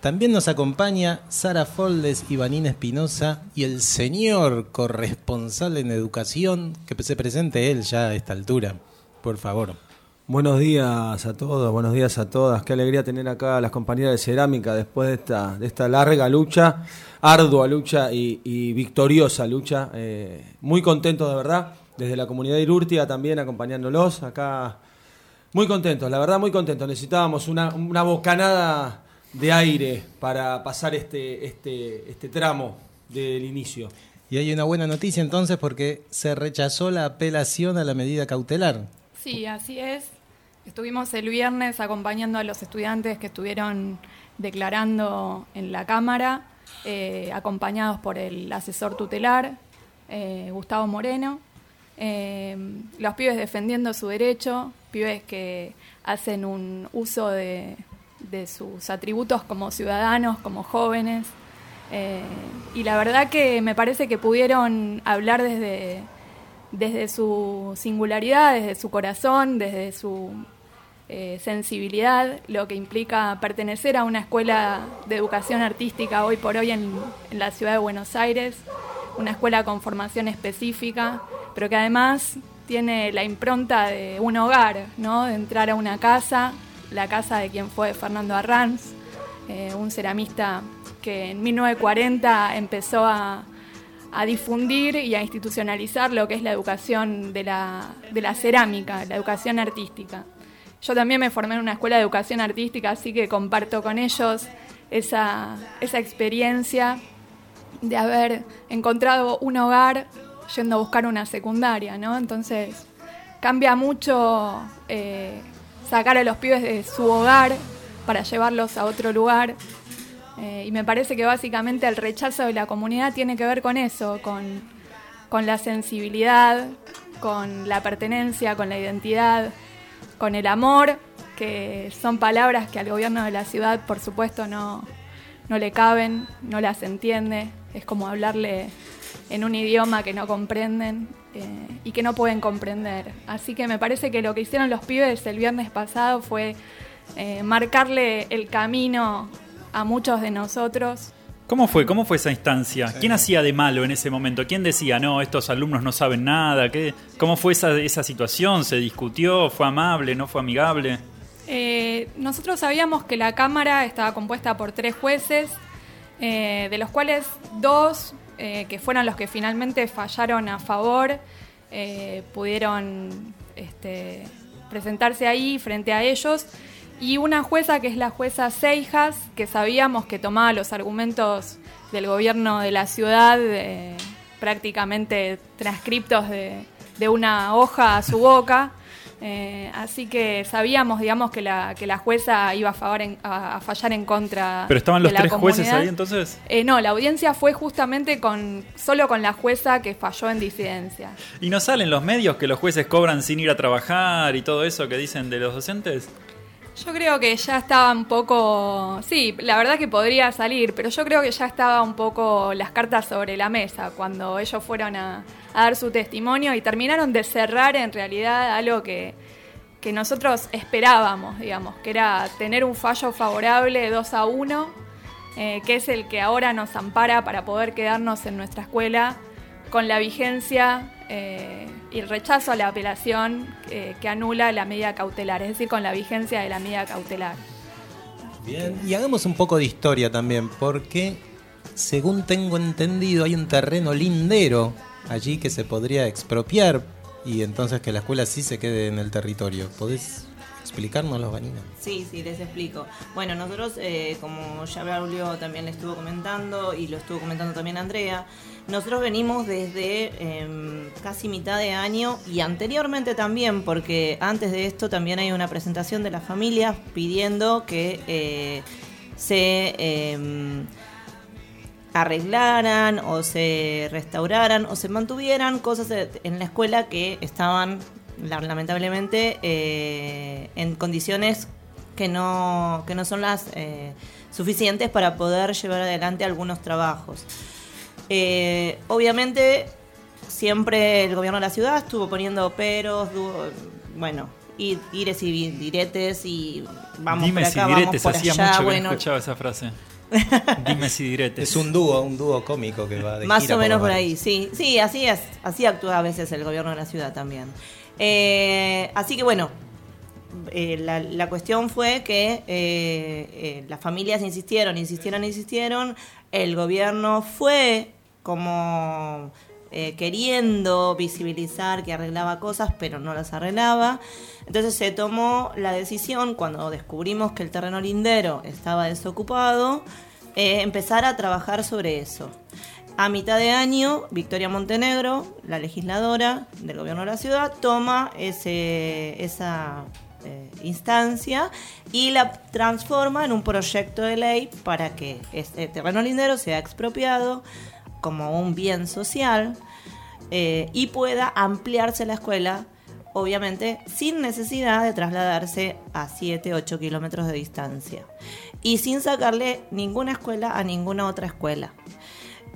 Speaker 9: También nos acompaña Sara Foldes y Vanina Espinosa y el señor corresponsal en educación, que se presente él ya a esta altura, por favor.
Speaker 14: Buenos días a todos, buenos días a todas. Qué alegría tener acá a las compañeras de cerámica después de esta, larga lucha, ardua lucha y, victoriosa lucha. Eh, muy contentos de verdad, desde la comunidad de también acompañándolos acá. Muy contentos, la verdad muy contentos. Necesitábamos una, una bocanada de aire para pasar este, este, este tramo del inicio.
Speaker 9: Y hay una buena noticia entonces porque se rechazó la apelación a la medida cautelar.
Speaker 12: Sí, así es. Estuvimos el viernes acompañando a los estudiantes que estuvieron declarando en la Cámara, eh, acompañados por el asesor tutelar, eh, Gustavo Moreno. Eh, los pibes defendiendo su derecho, pibes que hacen un uso de, sus atributos como ciudadanos, como jóvenes. Eh, y la verdad que me parece que pudieron hablar desde, desde su singularidad, desde su corazón, desde su eh, sensibilidad, lo que implica pertenecer a una escuela de educación artística hoy por hoy en la ciudad de Buenos Aires, una escuela con formación específica, pero que además tiene la impronta de un hogar, ¿no? de entrar a una casa, la casa de quien fue Fernando Arranz, eh, un ceramista que en 1940 empezó a, difundir y a institucionalizar lo que es la educación de la, cerámica, la educación artística. Yo también me formé en una escuela de educación artística, así que comparto con ellos esa experiencia de haber encontrado un hogar yendo a buscar una secundaria, ¿no? Entonces cambia mucho eh, sacar a los pibes de su hogar para llevarlos a otro lugar. Eh, y me parece que básicamente el rechazo de la comunidad tiene que ver con eso, con, con la sensibilidad, con la pertenencia, con la identidad, con el amor, que son palabras que al gobierno de la ciudad, por supuesto, no, no le caben, no las entiende. Es como hablarle en un idioma que no comprenden eh, y que no pueden comprender. Así que me parece que lo que hicieron los pibes el viernes pasado fue eh, marcarle el camino a muchos de nosotros
Speaker 8: ¿Cómo fue? ¿Cómo fue esa instancia? ¿Quién hacía de malo en ese momento? ¿Quién decía, no, estos alumnos no saben nada? ¿Qué, ¿Cómo fue esa, esa situación? ¿Se discutió? ¿Fue amable? ¿No fue amigable?
Speaker 12: Eh, nosotros sabíamos que la Cámara estaba compuesta por tres jueces, eh, de los cuales dos, eh, que fueron los que finalmente fallaron a favor, pudieron este, presentarse ahí frente a ellos, y una jueza que es la jueza Seijas, que sabíamos que tomaba los argumentos del gobierno de la ciudad prácticamente transcriptos de una hoja a su boca. Eh, así que sabíamos, digamos, que la, que la jueza iba a, favor en- a, a fallar en contra
Speaker 8: ¿Pero estaban los
Speaker 12: de la
Speaker 8: tres jueces ahí entonces?
Speaker 12: Eh, no, la audiencia fue justamente con solo con la jueza que falló en disidencia.
Speaker 8: ¿Y no salen los medios que los jueces cobran sin ir a trabajar y todo eso que dicen de los docentes?
Speaker 12: Yo creo que ya estaba un poco, sí, la verdad que podría salir, pero yo creo que ya estaba un poco las cartas sobre la mesa cuando ellos fueron a, a dar su testimonio y terminaron de cerrar en realidad algo que, que nosotros esperábamos, digamos, que era tener un fallo favorable 2 a 1, eh, que es el que ahora nos ampara para poder quedarnos en nuestra escuela con la vigencia eh, y el rechazo a la apelación eh, que anula la medida cautelar, es decir, con la vigencia de la medida cautelar.
Speaker 9: Bien, y hagamos un poco de historia también, porque según tengo entendido hay un terreno lindero allí que se podría expropiar y entonces que la escuela sí se quede en el territorio. ¿Podés explicárnoslo, Vanina?
Speaker 15: Sí, sí, les explico. Bueno, nosotros, eh, como ya Braulio también le estuvo comentando y lo estuvo comentando también Andrea, nosotros venimos desde eh, casi mitad de año y anteriormente también, porque antes de esto también hay una presentación de las familias pidiendo que eh, se eh, arreglaran o se restauraran o se mantuvieran cosas en la escuela que estaban la- lamentablemente eh, en condiciones que no, que no son las eh, suficientes para poder llevar adelante algunos trabajos. Eh, obviamente siempre el gobierno de la ciudad estuvo poniendo peros, bueno, y ires y diretes y vamos
Speaker 8: Dime
Speaker 15: por
Speaker 8: si
Speaker 15: acá,
Speaker 8: diretes,
Speaker 15: vamos por
Speaker 8: hacía
Speaker 15: allá,
Speaker 8: mucho que
Speaker 15: bueno,
Speaker 8: no escuchaba esa frase. Dime si diretes.
Speaker 9: Es un dúo, un dúo cómico que va de
Speaker 15: Más
Speaker 9: gira
Speaker 15: o menos por ahí, sí. Sí, así es. Así actúa a veces el gobierno de la ciudad también. Eh, así que bueno, eh, la, la cuestión fue que eh, eh, las familias insistieron, insistieron, insistieron. El gobierno fue como eh, queriendo visibilizar que arreglaba cosas, pero no las arreglaba. Entonces se tomó la decisión, cuando descubrimos que el terreno lindero estaba desocupado, eh, empezar a trabajar sobre eso. A mitad de año, Victoria Montenegro, la legisladora del gobierno de la ciudad, toma ese, esa eh, instancia y la transforma en un proyecto de ley para que este terreno lindero sea expropiado como un bien social eh, y pueda ampliarse la escuela, obviamente sin necesidad de trasladarse a 7, 8 kilómetros de distancia y sin sacarle ninguna escuela a ninguna otra escuela.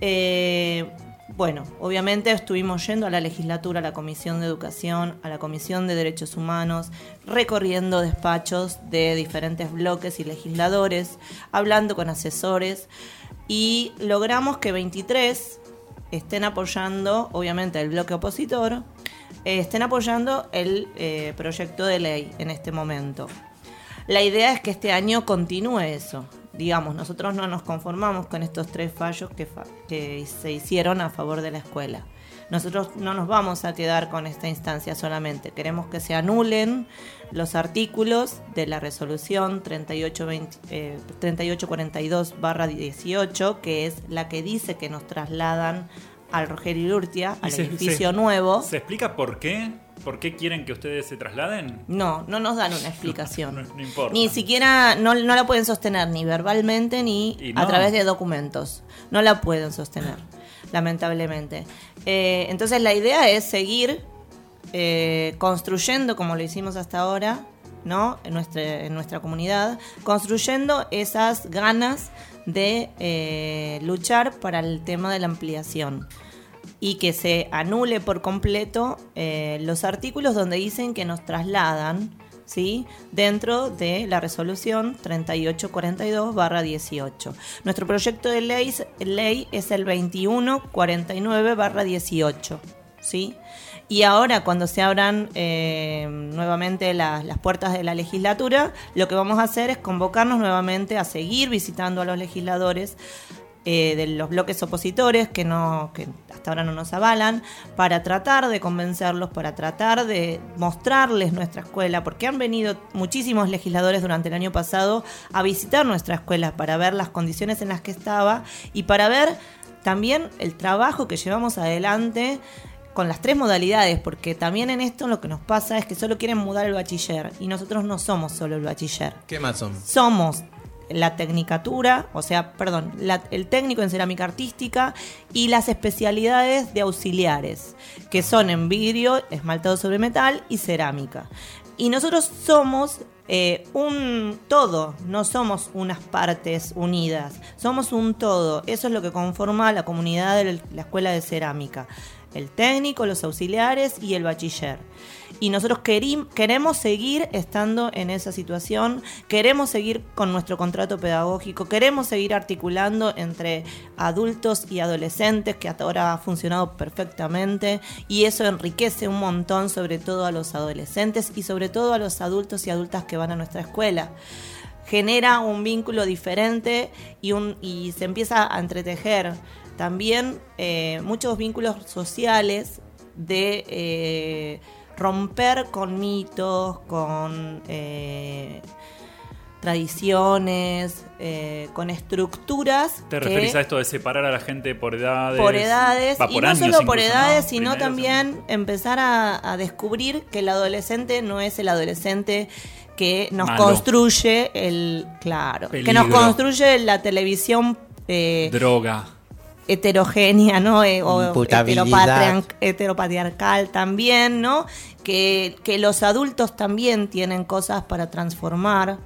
Speaker 15: Eh, bueno, obviamente estuvimos yendo a la legislatura, a la Comisión de Educación, a la Comisión de Derechos Humanos, recorriendo despachos de diferentes bloques y legisladores, hablando con asesores y logramos que 23 estén apoyando, obviamente, el bloque opositor, eh, estén apoyando el eh, proyecto de ley en este momento. La idea es que este año continúe eso. Digamos, nosotros no nos conformamos con estos tres fallos que, fa- que se hicieron a favor de la escuela. Nosotros no nos vamos a quedar con esta instancia solamente. Queremos que se anulen los artículos de la resolución 3820, eh, 3842-18, que es la que dice que nos trasladan al Rogelio Urtia,
Speaker 8: ¿Y
Speaker 15: al
Speaker 8: se-
Speaker 15: edificio
Speaker 8: se-
Speaker 15: nuevo.
Speaker 8: ¿Se explica por qué? ¿Por qué quieren que ustedes se trasladen?
Speaker 15: No, no nos dan una explicación.
Speaker 8: No, no importa.
Speaker 15: Ni siquiera, no, no la pueden sostener ni verbalmente ni
Speaker 8: no.
Speaker 15: a través de documentos. No la pueden sostener, lamentablemente. Eh, entonces la idea es seguir eh, construyendo, como lo hicimos hasta ahora, ¿no? En nuestra, en nuestra comunidad, construyendo esas ganas de eh, luchar para el tema de la ampliación y que se anule por completo eh, los artículos donde dicen que nos trasladan ¿sí? dentro de la resolución 3842-18. Nuestro proyecto de ley, ley es el 2149-18. ¿sí? Y ahora, cuando se abran eh, nuevamente las, puertas de la legislatura, lo que vamos a hacer es convocarnos nuevamente a seguir visitando a los legisladores eh, de los bloques opositores que no que hasta ahora no nos avalan para tratar de convencerlos para tratar de mostrarles nuestra escuela porque han venido muchísimos legisladores durante el año pasado a visitar nuestra escuela para ver las condiciones en las que estaba y para ver también el trabajo que llevamos adelante con las tres modalidades, porque también en esto lo que nos pasa es que solo quieren mudar el bachiller y nosotros no somos solo el bachiller.
Speaker 9: ¿Qué más son?
Speaker 15: Somos la tecnicatura, o sea, perdón, la- el técnico en cerámica artística y las especialidades de auxiliares, que son en vidrio, esmaltado sobre metal y cerámica. Y nosotros somos eh, un todo, no somos unas partes unidas, somos un todo. Eso es lo que conforma la comunidad de la escuela de cerámica. El técnico, los auxiliares y el bachiller. Y nosotros queremos seguir estando en esa situación, queremos seguir con nuestro contrato pedagógico, queremos seguir articulando entre adultos y adolescentes, que hasta ahora ha funcionado perfectamente, y eso enriquece un montón, sobre todo a los adolescentes y sobre todo a los adultos y adultas que van a nuestra escuela genera un vínculo diferente y, un, y se empieza a entretejer también eh, muchos vínculos sociales de eh, romper con mitos, con eh, tradiciones, eh, con estructuras.
Speaker 8: ¿Te
Speaker 15: que-
Speaker 8: referís a esto de separar a la gente por edades?
Speaker 15: por edades
Speaker 8: Va,
Speaker 15: y no solo por
Speaker 8: incluso,
Speaker 15: edades,
Speaker 8: ¿no?
Speaker 15: sino
Speaker 8: Primero,
Speaker 15: también empezar a, a descubrir que el adolescente no es el adolescente que nos
Speaker 8: Malo.
Speaker 15: construye el claro, que nos construye la televisión eh,
Speaker 8: Droga.
Speaker 15: Heterogénea, ¿no? Eh, o heteropatriarcal también, ¿no? Que, que los adultos también tienen cosas para transformar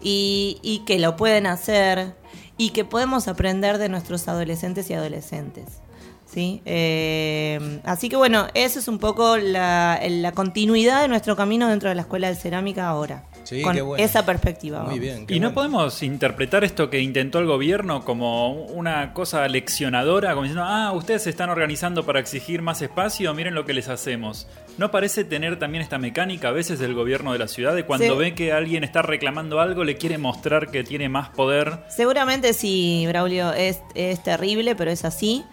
Speaker 15: y, y que lo pueden hacer y que podemos aprender de nuestros adolescentes y adolescentes. ¿sí? Eh, así que bueno, eso es un poco la, la continuidad de nuestro camino dentro de la Escuela de Cerámica ahora.
Speaker 9: Sí,
Speaker 15: con
Speaker 9: qué bueno.
Speaker 15: esa perspectiva.
Speaker 9: Muy
Speaker 15: vamos.
Speaker 9: bien. qué
Speaker 8: ¿Y no
Speaker 9: bueno.
Speaker 8: podemos interpretar esto que intentó el gobierno como una cosa leccionadora? Como diciendo, ah, ustedes se están organizando para exigir más espacio, miren lo que les hacemos. ¿No parece tener también esta mecánica a veces del gobierno de la ciudad de cuando
Speaker 15: Sí.
Speaker 8: ve que alguien está reclamando algo, le quiere mostrar que tiene más poder?
Speaker 15: Seguramente sí, Braulio, es, es terrible, pero es así.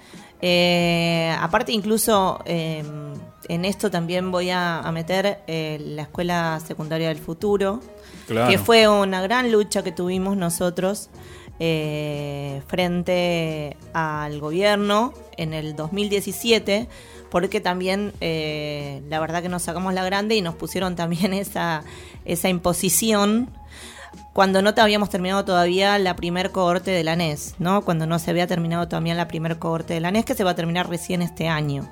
Speaker 15: Eh, aparte, incluso eh, en esto también voy a, a meter eh, la Escuela Secundaria del Futuro,
Speaker 8: Claro.
Speaker 15: que fue una gran lucha que tuvimos nosotros eh, frente al gobierno en el 2017, porque también eh, la verdad que nos sacamos la grande y nos pusieron también esa, esa imposición cuando no te habíamos terminado todavía la primer cohorte de la NES, ¿no? Cuando no se había terminado todavía la primer cohorte de la NES, que se va a terminar recién este año.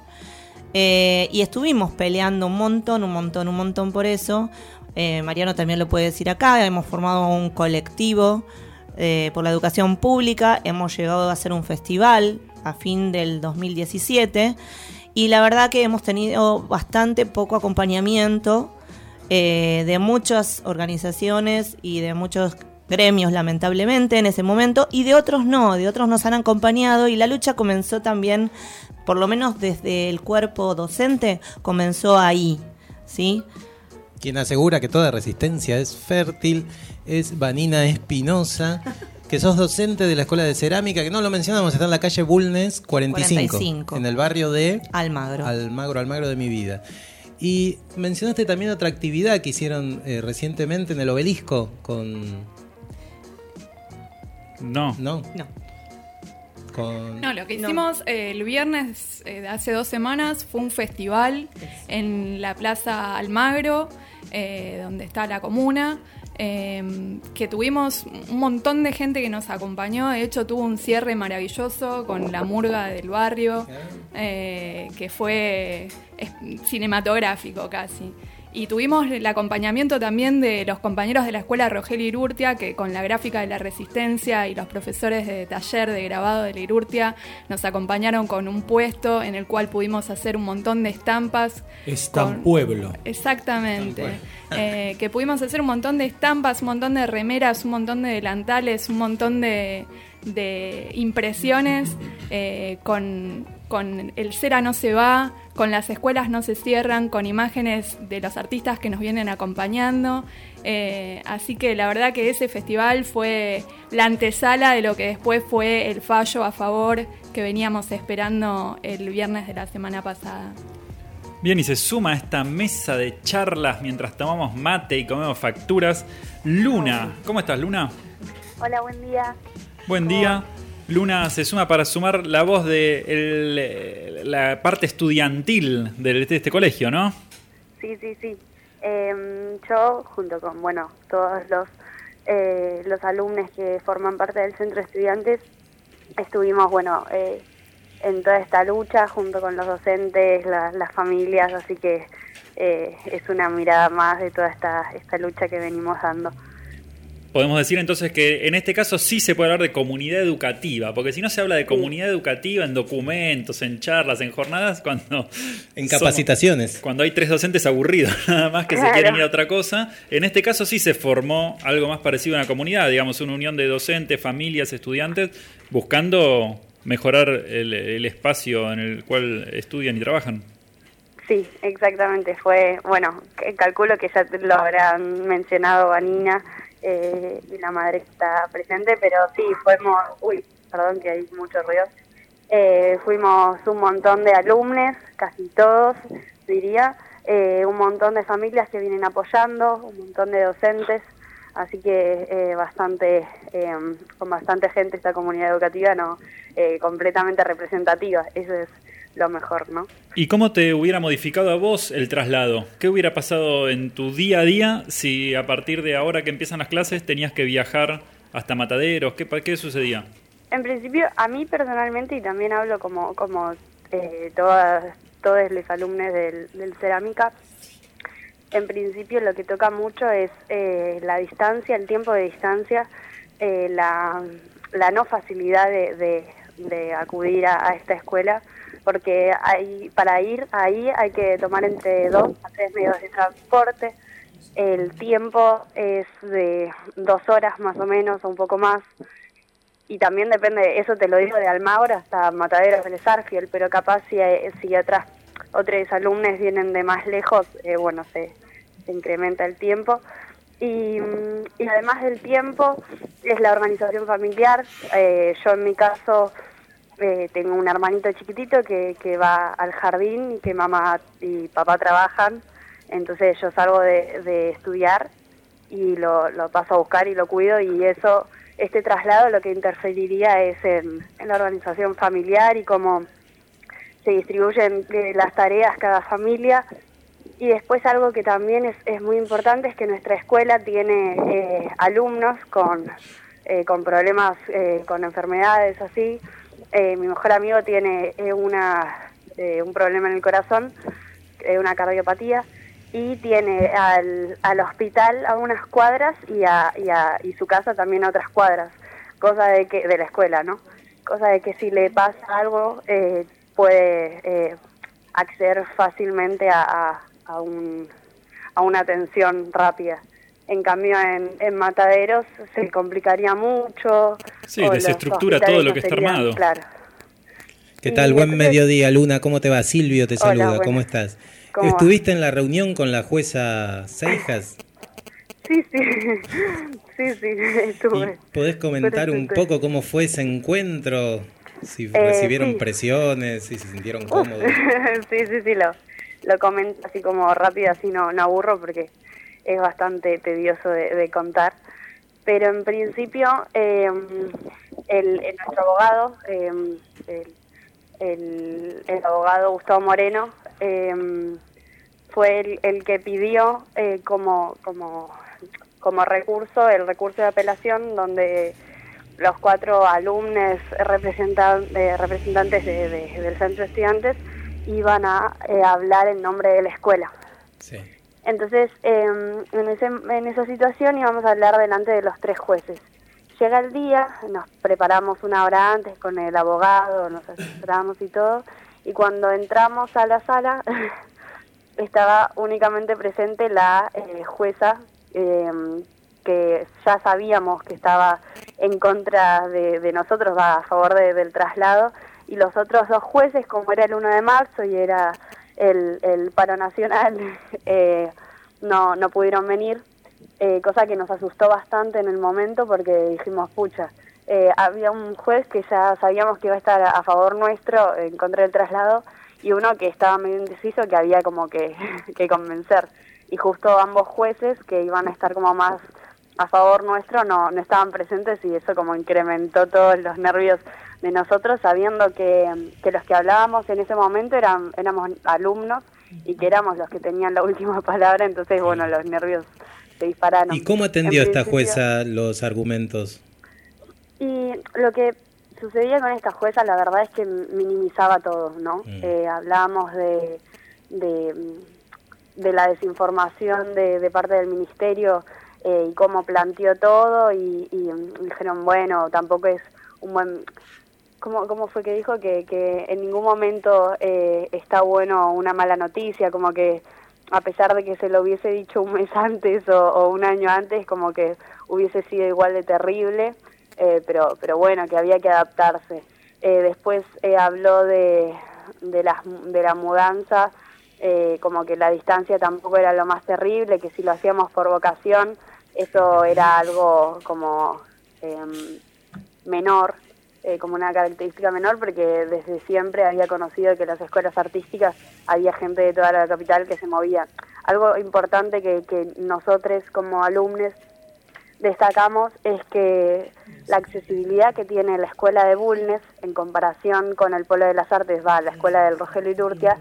Speaker 15: Eh, y estuvimos peleando un montón, un montón, un montón por eso. Eh, Mariano también lo puede decir acá, hemos formado un colectivo eh, por la educación pública, hemos llegado a hacer un festival a fin del 2017 y la verdad que hemos tenido bastante poco acompañamiento de muchas organizaciones y de muchos gremios, lamentablemente, en ese momento, y de otros no, de otros nos han acompañado y la lucha comenzó también, por lo menos desde el cuerpo docente, comenzó ahí, ¿sí?
Speaker 9: Quien asegura que toda resistencia es fértil es Vanina Espinosa, que sos docente de la Escuela de Cerámica, que no lo mencionamos, está en la calle Bulnes 45,
Speaker 15: 45.
Speaker 9: en el barrio de
Speaker 15: Almagro.
Speaker 9: Almagro, Almagro de mi vida. Y mencionaste también otra actividad que hicieron eh, recientemente en el obelisco con...
Speaker 8: No.
Speaker 9: No.
Speaker 15: No.
Speaker 9: Con...
Speaker 12: No, lo que hicimos eh, el viernes eh, de hace dos semanas fue un festival en la Plaza Almagro, eh, donde está la comuna, eh, que tuvimos un montón de gente que nos acompañó. De hecho, tuvo un cierre maravilloso con la murga del barrio, eh, que fue cinematográfico casi. Y tuvimos el acompañamiento también de los compañeros de la escuela Rogelio Irurtia, que con la gráfica de la resistencia y los profesores de taller de grabado de la Irurtia nos acompañaron con un puesto en el cual pudimos hacer un montón de estampas.
Speaker 14: Estan pueblo.
Speaker 12: Exactamente. Eh, que pudimos hacer un montón de estampas, un montón de remeras, un montón de delantales, un montón de, de impresiones eh, con, con el Cera no se va, con las escuelas no se cierran, con imágenes de los artistas que nos vienen acompañando. Eh, así que la verdad que ese festival fue la antesala de lo que después fue el fallo a favor que veníamos esperando el viernes de la semana pasada.
Speaker 8: Bien, y se suma a esta mesa de charlas mientras tomamos mate y comemos facturas. Luna, ¿cómo estás, Luna?
Speaker 16: Hola, buen día.
Speaker 8: Buen día. Luna se suma para sumar la voz de el- la parte estudiantil de este colegio, ¿no?
Speaker 16: Sí, sí, sí. Em, yo, junto con, bueno, todos los, eh, los alumnos que forman parte del centro de estudiantes, estuvimos, bueno, eh, en toda esta lucha junto con los docentes, la- las familias, así que eh, es una mirada más de toda esta, esta lucha que venimos dando.
Speaker 8: Podemos decir entonces que en este caso sí se puede hablar de comunidad educativa, porque si no se habla de comunidad educativa en documentos, en charlas, en jornadas, cuando...
Speaker 9: En
Speaker 8: somos-
Speaker 9: capacitaciones.
Speaker 8: cuando hay tres docentes aburridos, nada más que se quieren ir a otra cosa. En este caso sí se formó algo más parecido a una comunidad, digamos, una unión de docentes, familias, estudiantes, buscando mejorar el, el espacio en el cual estudian y trabajan.
Speaker 16: Sí, exactamente. Fue, bueno, calculo que ya te lo habrán mencionado Vanina eh, y la madre que está presente, pero sí, fuimos, uy, perdón que hay mucho ruido. Eh, fuimos un montón de alumnos, casi todos, diría, eh, un montón de familias que vienen apoyando, un montón de docentes, así que eh, bastante, eh, con bastante gente esta comunidad educativa, no, completamente representativa. Eso es lo mejor, ¿no?
Speaker 8: ¿Y cómo te hubiera modificado a vos el traslado? ¿Qué hubiera pasado en tu día a día si a partir de ahora que empiezan las clases tenías que viajar hasta Mataderos? ¿Qué, qué sucedía?
Speaker 16: En principio, a mí personalmente, y también hablo como, como eh, todas, todos los alumnos del, del Cerámica, en principio lo que toca mucho es eh, la distancia, el tiempo de distancia, eh, la, la no facilidad de, de- de acudir a, a esta escuela, porque hay, para ir ahí hay que tomar entre dos a tres medios de transporte. El tiempo es de dos horas más o menos, o un poco más y también depende, eso te lo digo de Almagro hasta Mataderos del Sarfield, pero capaz si, si otras otros alumnos vienen de más lejos, eh, bueno, se, se incrementa el tiempo. Y, y además del tiempo, es la organización familiar. Eh, yo en mi caso eh, tengo un hermanito chiquitito que, que va al jardín y que mamá y papá trabajan, entonces yo salgo de, estudiar y lo, paso a buscar y lo cuido y eso, este traslado lo que interferiría es en, en la organización familiar y cómo se distribuyen eh, las tareas cada familia. Y después algo que también es, es muy importante es que nuestra escuela tiene eh, alumnos con, eh, con problemas, eh, con enfermedades así. Eh, mi mejor amigo tiene eh, una, eh, un problema en el corazón, eh, una cardiopatía, y tiene al, al hospital a unas cuadras y, a, y, a- y su casa también a otras cuadras, cosa de que de la escuela, ¿no? Cosa de que si le pasa algo eh, puede acceder fácilmente a, a, a un, a una atención rápida. En cambio, en, en Mataderos se complicaría mucho.
Speaker 8: Sí, desestructura todo lo que está
Speaker 16: serían-
Speaker 8: armado.
Speaker 16: Claro.
Speaker 9: ¿Qué
Speaker 16: Y
Speaker 9: tal? Buen
Speaker 16: entonces-
Speaker 9: mediodía, Luna. ¿Cómo te va? Silvio te
Speaker 16: Hola,
Speaker 9: saluda. ¿Cómo estás?
Speaker 16: ¿Cómo va?
Speaker 9: ¿Estuviste en la reunión con la jueza Seijas?
Speaker 16: Sí, sí, sí, sí, estuve.
Speaker 9: ¿Podés comentar un poco cómo fue ese encuentro? Si
Speaker 16: Eh,
Speaker 9: recibieron
Speaker 16: sí.
Speaker 9: presiones, si se sintieron cómodos.
Speaker 16: sí, sí, sí, lo, lo comento así como rápido, así no, no aburro porque es bastante tedioso de, de contar. Pero en principio, eh, el, nuestro abogado, eh, el, el- abogado Gustavo Moreno, eh, fue el, que pidió eh, como, como, como recurso, el recurso de apelación, donde los cuatro alumnos representan, de- representantes de- del centro de estudiantes iban a eh, hablar en nombre de la escuela.
Speaker 9: Sí.
Speaker 16: Entonces, eh, en, ese, en esa situación íbamos a hablar delante de los tres jueces. Llega el día, nos preparamos una hora antes con el abogado, nos asesoramos y todo, y cuando entramos a la sala estaba únicamente presente la eh, jueza eh, que ya sabíamos que estaba en contra de, de nosotros, va a favor de- del traslado, y los otros dos jueces, como era el 1 de marzo y era el, paro nacional, eh, no, no pudieron venir, eh, cosa que nos asustó bastante en el momento porque dijimos, pucha, eh, había un juez que ya sabíamos que iba a estar a favor nuestro en contra del traslado y uno que estaba medio indeciso que había como que, que convencer. Y justo ambos jueces que iban a estar como más a favor nuestro no, no estaban presentes y eso como incrementó todos los nervios de nosotros sabiendo que, que los que hablábamos en ese momento eran éramos alumnos y que éramos los que tenían la última palabra, entonces bueno, los nervios se dispararon.
Speaker 9: ¿Y cómo atendió
Speaker 16: En
Speaker 9: esta jueza los argumentos?
Speaker 16: y lo que sucedía con esta jueza, la verdad es que minimizaba todo, ¿no? Eh, hablábamos de, de, de la desinformación de, de parte del ministerio eh, y cómo planteó todo y, y dijeron, bueno, tampoco es un buen... ¿Cómo, cómo fue que dijo? Que, que en ningún momento eh, está bueno una mala noticia, como que a pesar de que se lo hubiese dicho un mes antes o, un año antes, como que hubiese sido igual de terrible, eh, pero, pero bueno, que había que adaptarse. Eh, después eh, habló de, de, las, de la mudanza, eh, como que la distancia tampoco era lo más terrible, que si lo hacíamos por vocación, eso era algo como em, menor, eh, como una característica menor, porque desde siempre había conocido que en las escuelas artísticas había gente de toda la capital que se movía. Algo importante que, nosotros como alumnos destacamos es que la accesibilidad que tiene la escuela de Bulnes en comparación con el Polo de las Artes, va, la escuela del Rogelio Iturtia,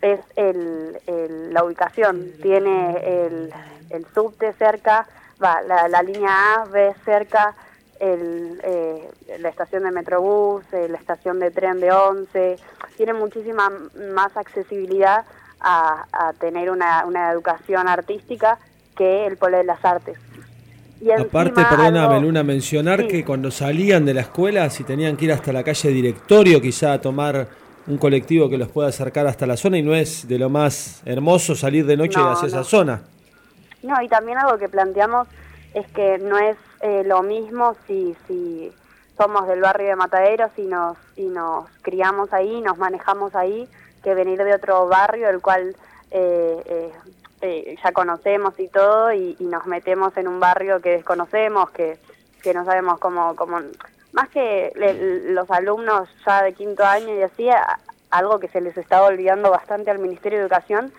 Speaker 16: es el, la ubicación. Tiene el, el subte cerca, va, la línea A, B cerca, el, eh, la estación de Metrobús, eh, la estación de tren de Once, tiene muchísima más accesibilidad a, a tener una, una educación artística que el Polo de las Artes. Y
Speaker 14: Aparte,
Speaker 16: encima
Speaker 14: perdóname,
Speaker 16: algo-
Speaker 14: Luna, mencionar
Speaker 16: Sí.
Speaker 14: que cuando salían de la escuela, si tenían que ir hasta la calle Directorio, quizá a tomar un colectivo que los pueda acercar hasta la zona, y no es de lo más hermoso salir de noche
Speaker 16: No,
Speaker 14: hacia
Speaker 16: no.
Speaker 14: esa zona.
Speaker 16: No, y también algo que planteamos es que no es eh, lo mismo si, si somos del barrio de Mataderos y nos, y nos criamos ahí, nos manejamos ahí, que venir de otro barrio, el cual eh, eh, eh, ya conocemos y todo, y, nos metemos en un barrio que desconocemos, que, que no sabemos cómo, cómo... Más que le- los alumnos ya de quinto año y así, algo que se les está olvidando bastante al Ministerio de Educación,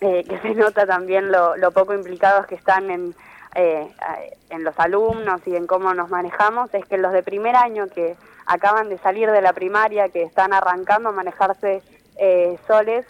Speaker 16: eh, que se nota también lo, lo poco implicados que están en, eh, en los alumnos y en cómo nos manejamos, es que los de primer año que acaban de salir de la primaria, que están arrancando a manejarse eh, soles,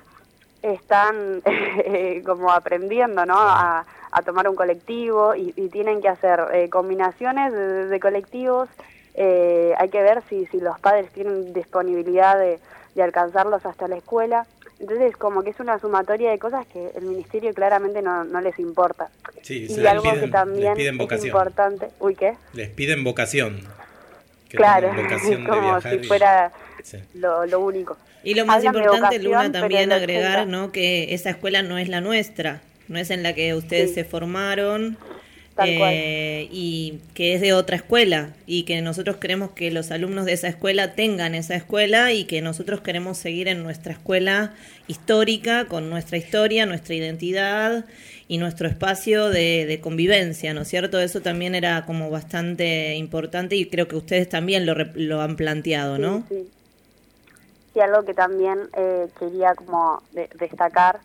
Speaker 16: están eh, como aprendiendo ¿no? a, tomar un colectivo y, y tienen que hacer eh, combinaciones de, de colectivos. Eh, hay que ver si, si los padres tienen disponibilidad de, de alcanzarlos hasta la escuela. Entonces, como que es una sumatoria de cosas que el ministerio claramente no, no les importa.
Speaker 9: Sí, se
Speaker 16: y
Speaker 9: les
Speaker 16: algo
Speaker 9: piden-
Speaker 16: que también
Speaker 9: les piden
Speaker 16: es
Speaker 9: vocación.
Speaker 16: importante. Uy, ¿qué?
Speaker 9: Les piden vocación. Que
Speaker 16: claro,
Speaker 9: vocación
Speaker 16: como si
Speaker 9: y-
Speaker 16: fuera
Speaker 9: Sí.
Speaker 16: lo, lo único.
Speaker 15: Y lo más
Speaker 16: Hablan
Speaker 15: importante,
Speaker 16: vocación,
Speaker 15: Luna, también agregar
Speaker 16: 80.
Speaker 15: ¿no? que esa escuela no es la nuestra, no es en la que ustedes
Speaker 16: Sí.
Speaker 15: se formaron
Speaker 16: Tal
Speaker 15: eh, y que es de otra escuela y que nosotros queremos que los alumnos de esa escuela tengan esa escuela y que nosotros queremos seguir en nuestra escuela histórica con nuestra historia, nuestra identidad y nuestro espacio de, de convivencia, ¿no es cierto? Eso también era como bastante importante y creo que ustedes también lo, lo han planteado, ¿no?
Speaker 16: Sí, sí. Sí, algo que también eh, quería como de- destacar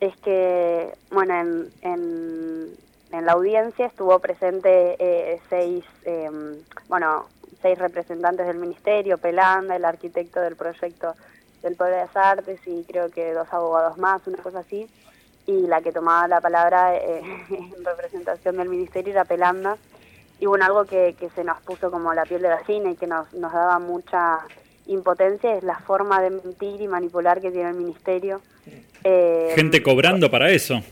Speaker 16: es que, bueno, en, en, en la audiencia estuvo presente eh, seis, eh, bueno, seis representantes del ministerio, Pelanda, el arquitecto del proyecto del Pueblo de las Artes y creo que dos abogados más, una cosa así, y la que tomaba la palabra eh, en representación del ministerio era Pelanda, y bueno, algo que, que se nos puso como la piel de gallina y que nos, nos daba mucha impotencia es la forma de mentir y manipular que tiene el ministerio. Eh,
Speaker 8: Gente cobrando para eso.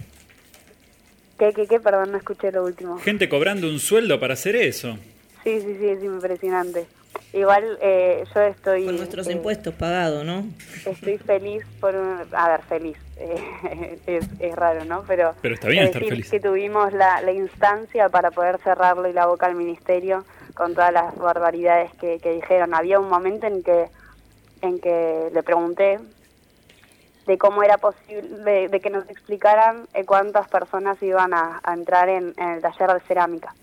Speaker 16: ¿Qué, qué, qué? Perdón, no escuché lo último.
Speaker 8: Gente cobrando un sueldo para hacer eso.
Speaker 16: Sí, sí, sí, es impresionante. Igual eh, yo estoy...
Speaker 15: Con nuestros
Speaker 16: eh,
Speaker 15: impuestos pagados, ¿no?
Speaker 16: Estoy feliz por un... A ver, feliz. eh, es, es raro, ¿no? Pero,
Speaker 8: Pero está bien
Speaker 16: es
Speaker 8: estar
Speaker 16: decir
Speaker 8: feliz.
Speaker 16: que tuvimos la, la instancia para poder cerrarle la boca al ministerio con todas las barbaridades que, que dijeron. Había un momento en que, en que le pregunté de cómo era posible, de, de que nos explicaran eh, cuántas personas iban a, entrar en, en el taller de cerámica.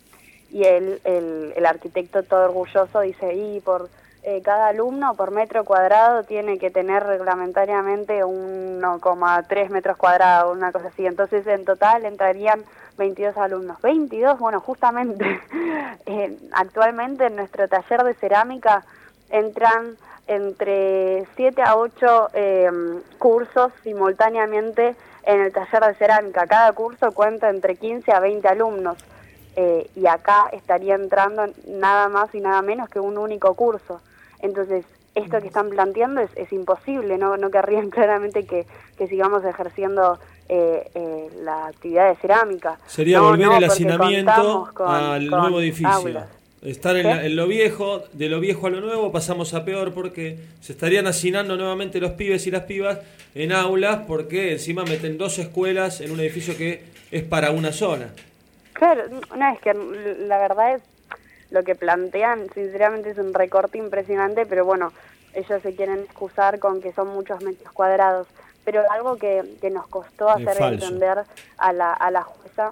Speaker 16: Y él, el, el arquitecto todo orgulloso dice, y por eh, cada alumno por metro cuadrado tiene que tener reglamentariamente 1,3 metros cuadrados, una cosa así. Entonces en total entrarían 22 alumnos. 22, bueno, justamente eh, actualmente en nuestro taller de cerámica entran entre 7 a 8 eh, cursos simultáneamente en el taller de cerámica. Cada curso cuenta entre 15 a 20 alumnos. Eh, y acá estaría entrando nada más y nada menos que un único curso. Entonces, esto que están planteando es, es imposible, no, no querrían claramente que, que sigamos ejerciendo eh, eh, la actividad de cerámica.
Speaker 14: Sería
Speaker 16: No,
Speaker 14: volver
Speaker 16: no,
Speaker 14: el hacinamiento
Speaker 16: con-
Speaker 14: al
Speaker 16: con
Speaker 14: nuevo edificio.
Speaker 16: aulas.
Speaker 14: Estar en, la- en lo viejo, de lo viejo a lo nuevo pasamos a peor porque se estarían hacinando nuevamente los pibes y las pibas en aulas porque encima meten dos escuelas en un edificio que es para una zona.
Speaker 16: Claro, no es que la verdad es lo que plantean, sinceramente es un recorte impresionante, pero bueno, ellos se quieren excusar con que son muchos metros cuadrados. Pero algo que, que nos costó hacer entender a la, a la jueza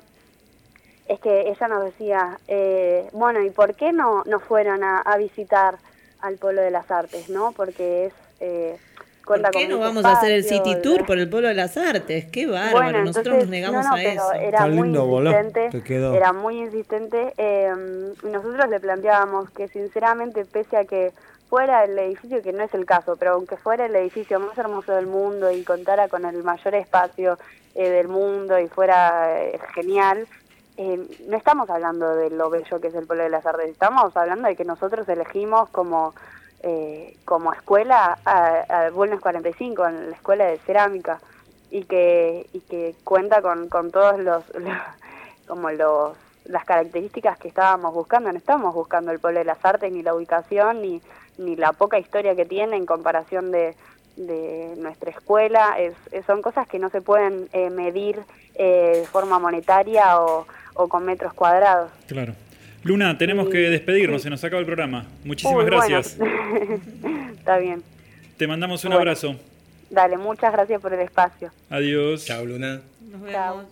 Speaker 16: es que ella nos decía, eh, bueno, ¿y por qué no, no fueron a, a visitar al Polo de las Artes, no? Porque es... Eh, cuenta
Speaker 15: ¿Por qué
Speaker 16: con
Speaker 15: no vamos a hacer el City Tour por el Polo de las Artes? Qué bárbaro,
Speaker 16: bueno,
Speaker 15: nosotros nos negamos
Speaker 16: no, no,
Speaker 15: a eso.
Speaker 16: Era muy
Speaker 14: lindo,
Speaker 16: insistente,
Speaker 14: Te quedó.
Speaker 16: era muy insistente eh, y nosotros le planteábamos que sinceramente, pese a que fuera el edificio, que no es el caso, pero aunque fuera el edificio más hermoso del mundo y contara con el mayor espacio eh, del mundo y fuera eh, genial, eh, no estamos hablando de lo bello que es el Polo de las Artes, estamos hablando de que nosotros elegimos como eh, como escuela a, a Bulnes 45, en la escuela de cerámica, y que, y que cuenta con, con todos los, como los las características que estábamos buscando, no estamos buscando el polo de las artes, ni la ubicación, ni, ni la poca historia que tiene en comparación de, de nuestra escuela, es, es- son cosas que no se pueden eh, medir eh, de forma monetaria o, o con metros cuadrados.
Speaker 8: Claro. Luna, tenemos que despedirnos, se nos acaba el programa. Muchísimas
Speaker 16: Uy, bueno.
Speaker 8: gracias.
Speaker 16: Está bien.
Speaker 8: Te mandamos un
Speaker 16: Bueno.
Speaker 8: abrazo.
Speaker 16: Dale, muchas gracias por el espacio.
Speaker 8: Adiós.
Speaker 9: Chao, Luna.
Speaker 16: Chao.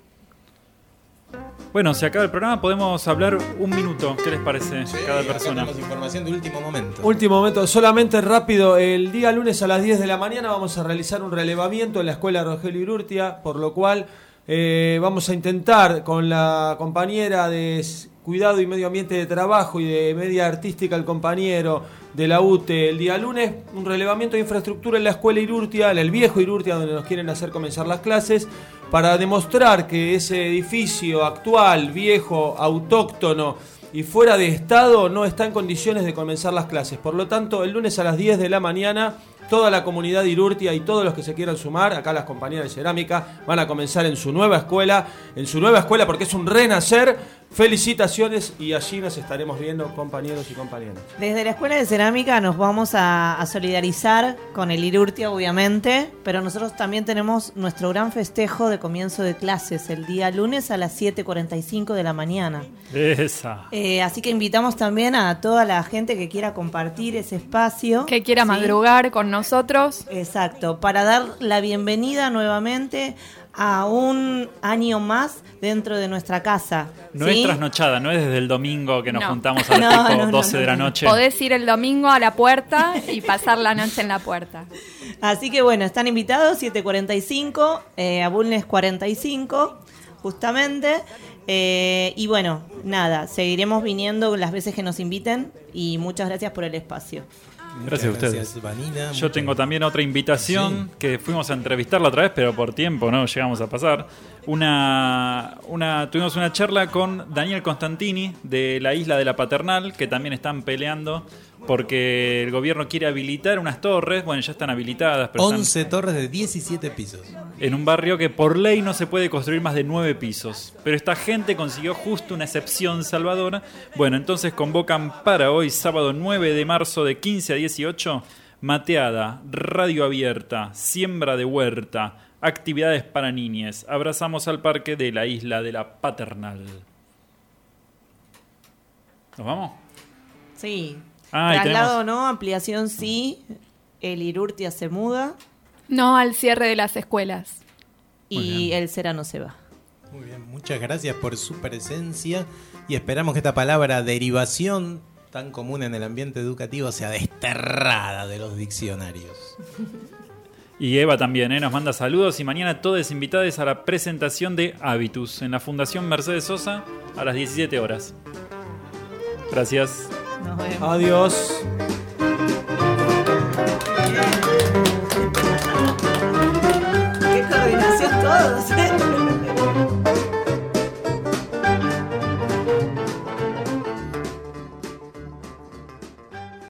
Speaker 8: Bueno, se acaba el programa, podemos hablar un minuto. ¿Qué les parece cada persona?
Speaker 9: Tenemos información de último momento.
Speaker 14: Último momento, solamente rápido, el día lunes a las 10 de la mañana vamos a realizar un relevamiento en la escuela Rogelio Irurtia, por lo cual eh, vamos a intentar con la compañera de Cuidado y Medio Ambiente de Trabajo y de Media Artística, el compañero de la UTE, el día lunes, un relevamiento de infraestructura en la escuela Irurtia, en el viejo Irurtia, donde nos quieren hacer comenzar las clases, para demostrar que ese edificio actual, viejo, autóctono, y fuera de estado no está en condiciones de comenzar las clases. Por lo tanto, el lunes a las 10 de la mañana, toda la comunidad de Irurtia y todos los que se quieran sumar, acá las compañías de cerámica, van a comenzar en su nueva escuela, en su nueva escuela porque es un renacer. Felicitaciones y allí nos estaremos viendo compañeros y compañeras.
Speaker 15: Desde la Escuela de Cerámica nos vamos a, a solidarizar con el Irurtia, obviamente, pero nosotros también tenemos nuestro gran festejo de comienzo de clases el día lunes a las 7.45 de la mañana.
Speaker 8: Esa.
Speaker 15: Eh, así que invitamos también a toda la gente que quiera compartir ese espacio.
Speaker 12: Que quiera
Speaker 15: ¿sí?
Speaker 12: madrugar con nosotros.
Speaker 15: Exacto, para dar la bienvenida nuevamente a un año más dentro de nuestra casa.
Speaker 8: No
Speaker 15: ¿sí?
Speaker 8: es trasnochada, no es desde el domingo que nos
Speaker 12: No.
Speaker 8: juntamos a las
Speaker 15: No,
Speaker 8: tipo
Speaker 15: no, no,
Speaker 8: 12
Speaker 15: no,
Speaker 8: de la
Speaker 15: no.
Speaker 8: noche.
Speaker 12: Podés ir el domingo a la puerta y pasar la noche en la puerta.
Speaker 15: Así que bueno, están invitados 7.45, eh, a Bulnes 45, justamente. Eh, y bueno, nada, seguiremos viniendo las veces que nos inviten y muchas gracias por el espacio.
Speaker 8: Gracias a ustedes.
Speaker 9: gracias, Vanina.
Speaker 8: Yo tengo también otra invitación que fuimos a entrevistarla otra vez, pero por tiempo no llegamos a pasar. Una, una, tuvimos una charla con Daniel Constantini de la isla de la Paternal, que también están peleando porque el gobierno quiere habilitar unas torres, bueno, ya están habilitadas, pero están
Speaker 9: 11 torres de 17 pisos.
Speaker 8: en un barrio que por ley no se puede construir más de 9 pisos. Pero esta gente consiguió justo una excepción salvadora. Bueno, entonces convocan para hoy, sábado 9 de marzo de 15 a 18, mateada, radio abierta, siembra de huerta, actividades para niñes. Abrazamos al parque de la isla de la Paternal. ¿Nos vamos?
Speaker 15: Sí.
Speaker 8: Ah,
Speaker 15: Traslado
Speaker 8: tenemos-
Speaker 15: no, ampliación sí. El Irurtia se muda
Speaker 12: No al cierre de las escuelas.
Speaker 15: y el Serano se va.
Speaker 9: Muy bien, muchas gracias por su presencia y esperamos que esta palabra derivación tan común en el ambiente educativo sea desterrada de los diccionarios.
Speaker 8: Y Eva también, ¿eh? nos manda saludos y mañana todos invitados a la presentación de Habitus en la Fundación Mercedes Sosa a las 17 horas. Gracias.
Speaker 15: Nos vemos.
Speaker 14: Adiós.
Speaker 15: Qué coordinación todos.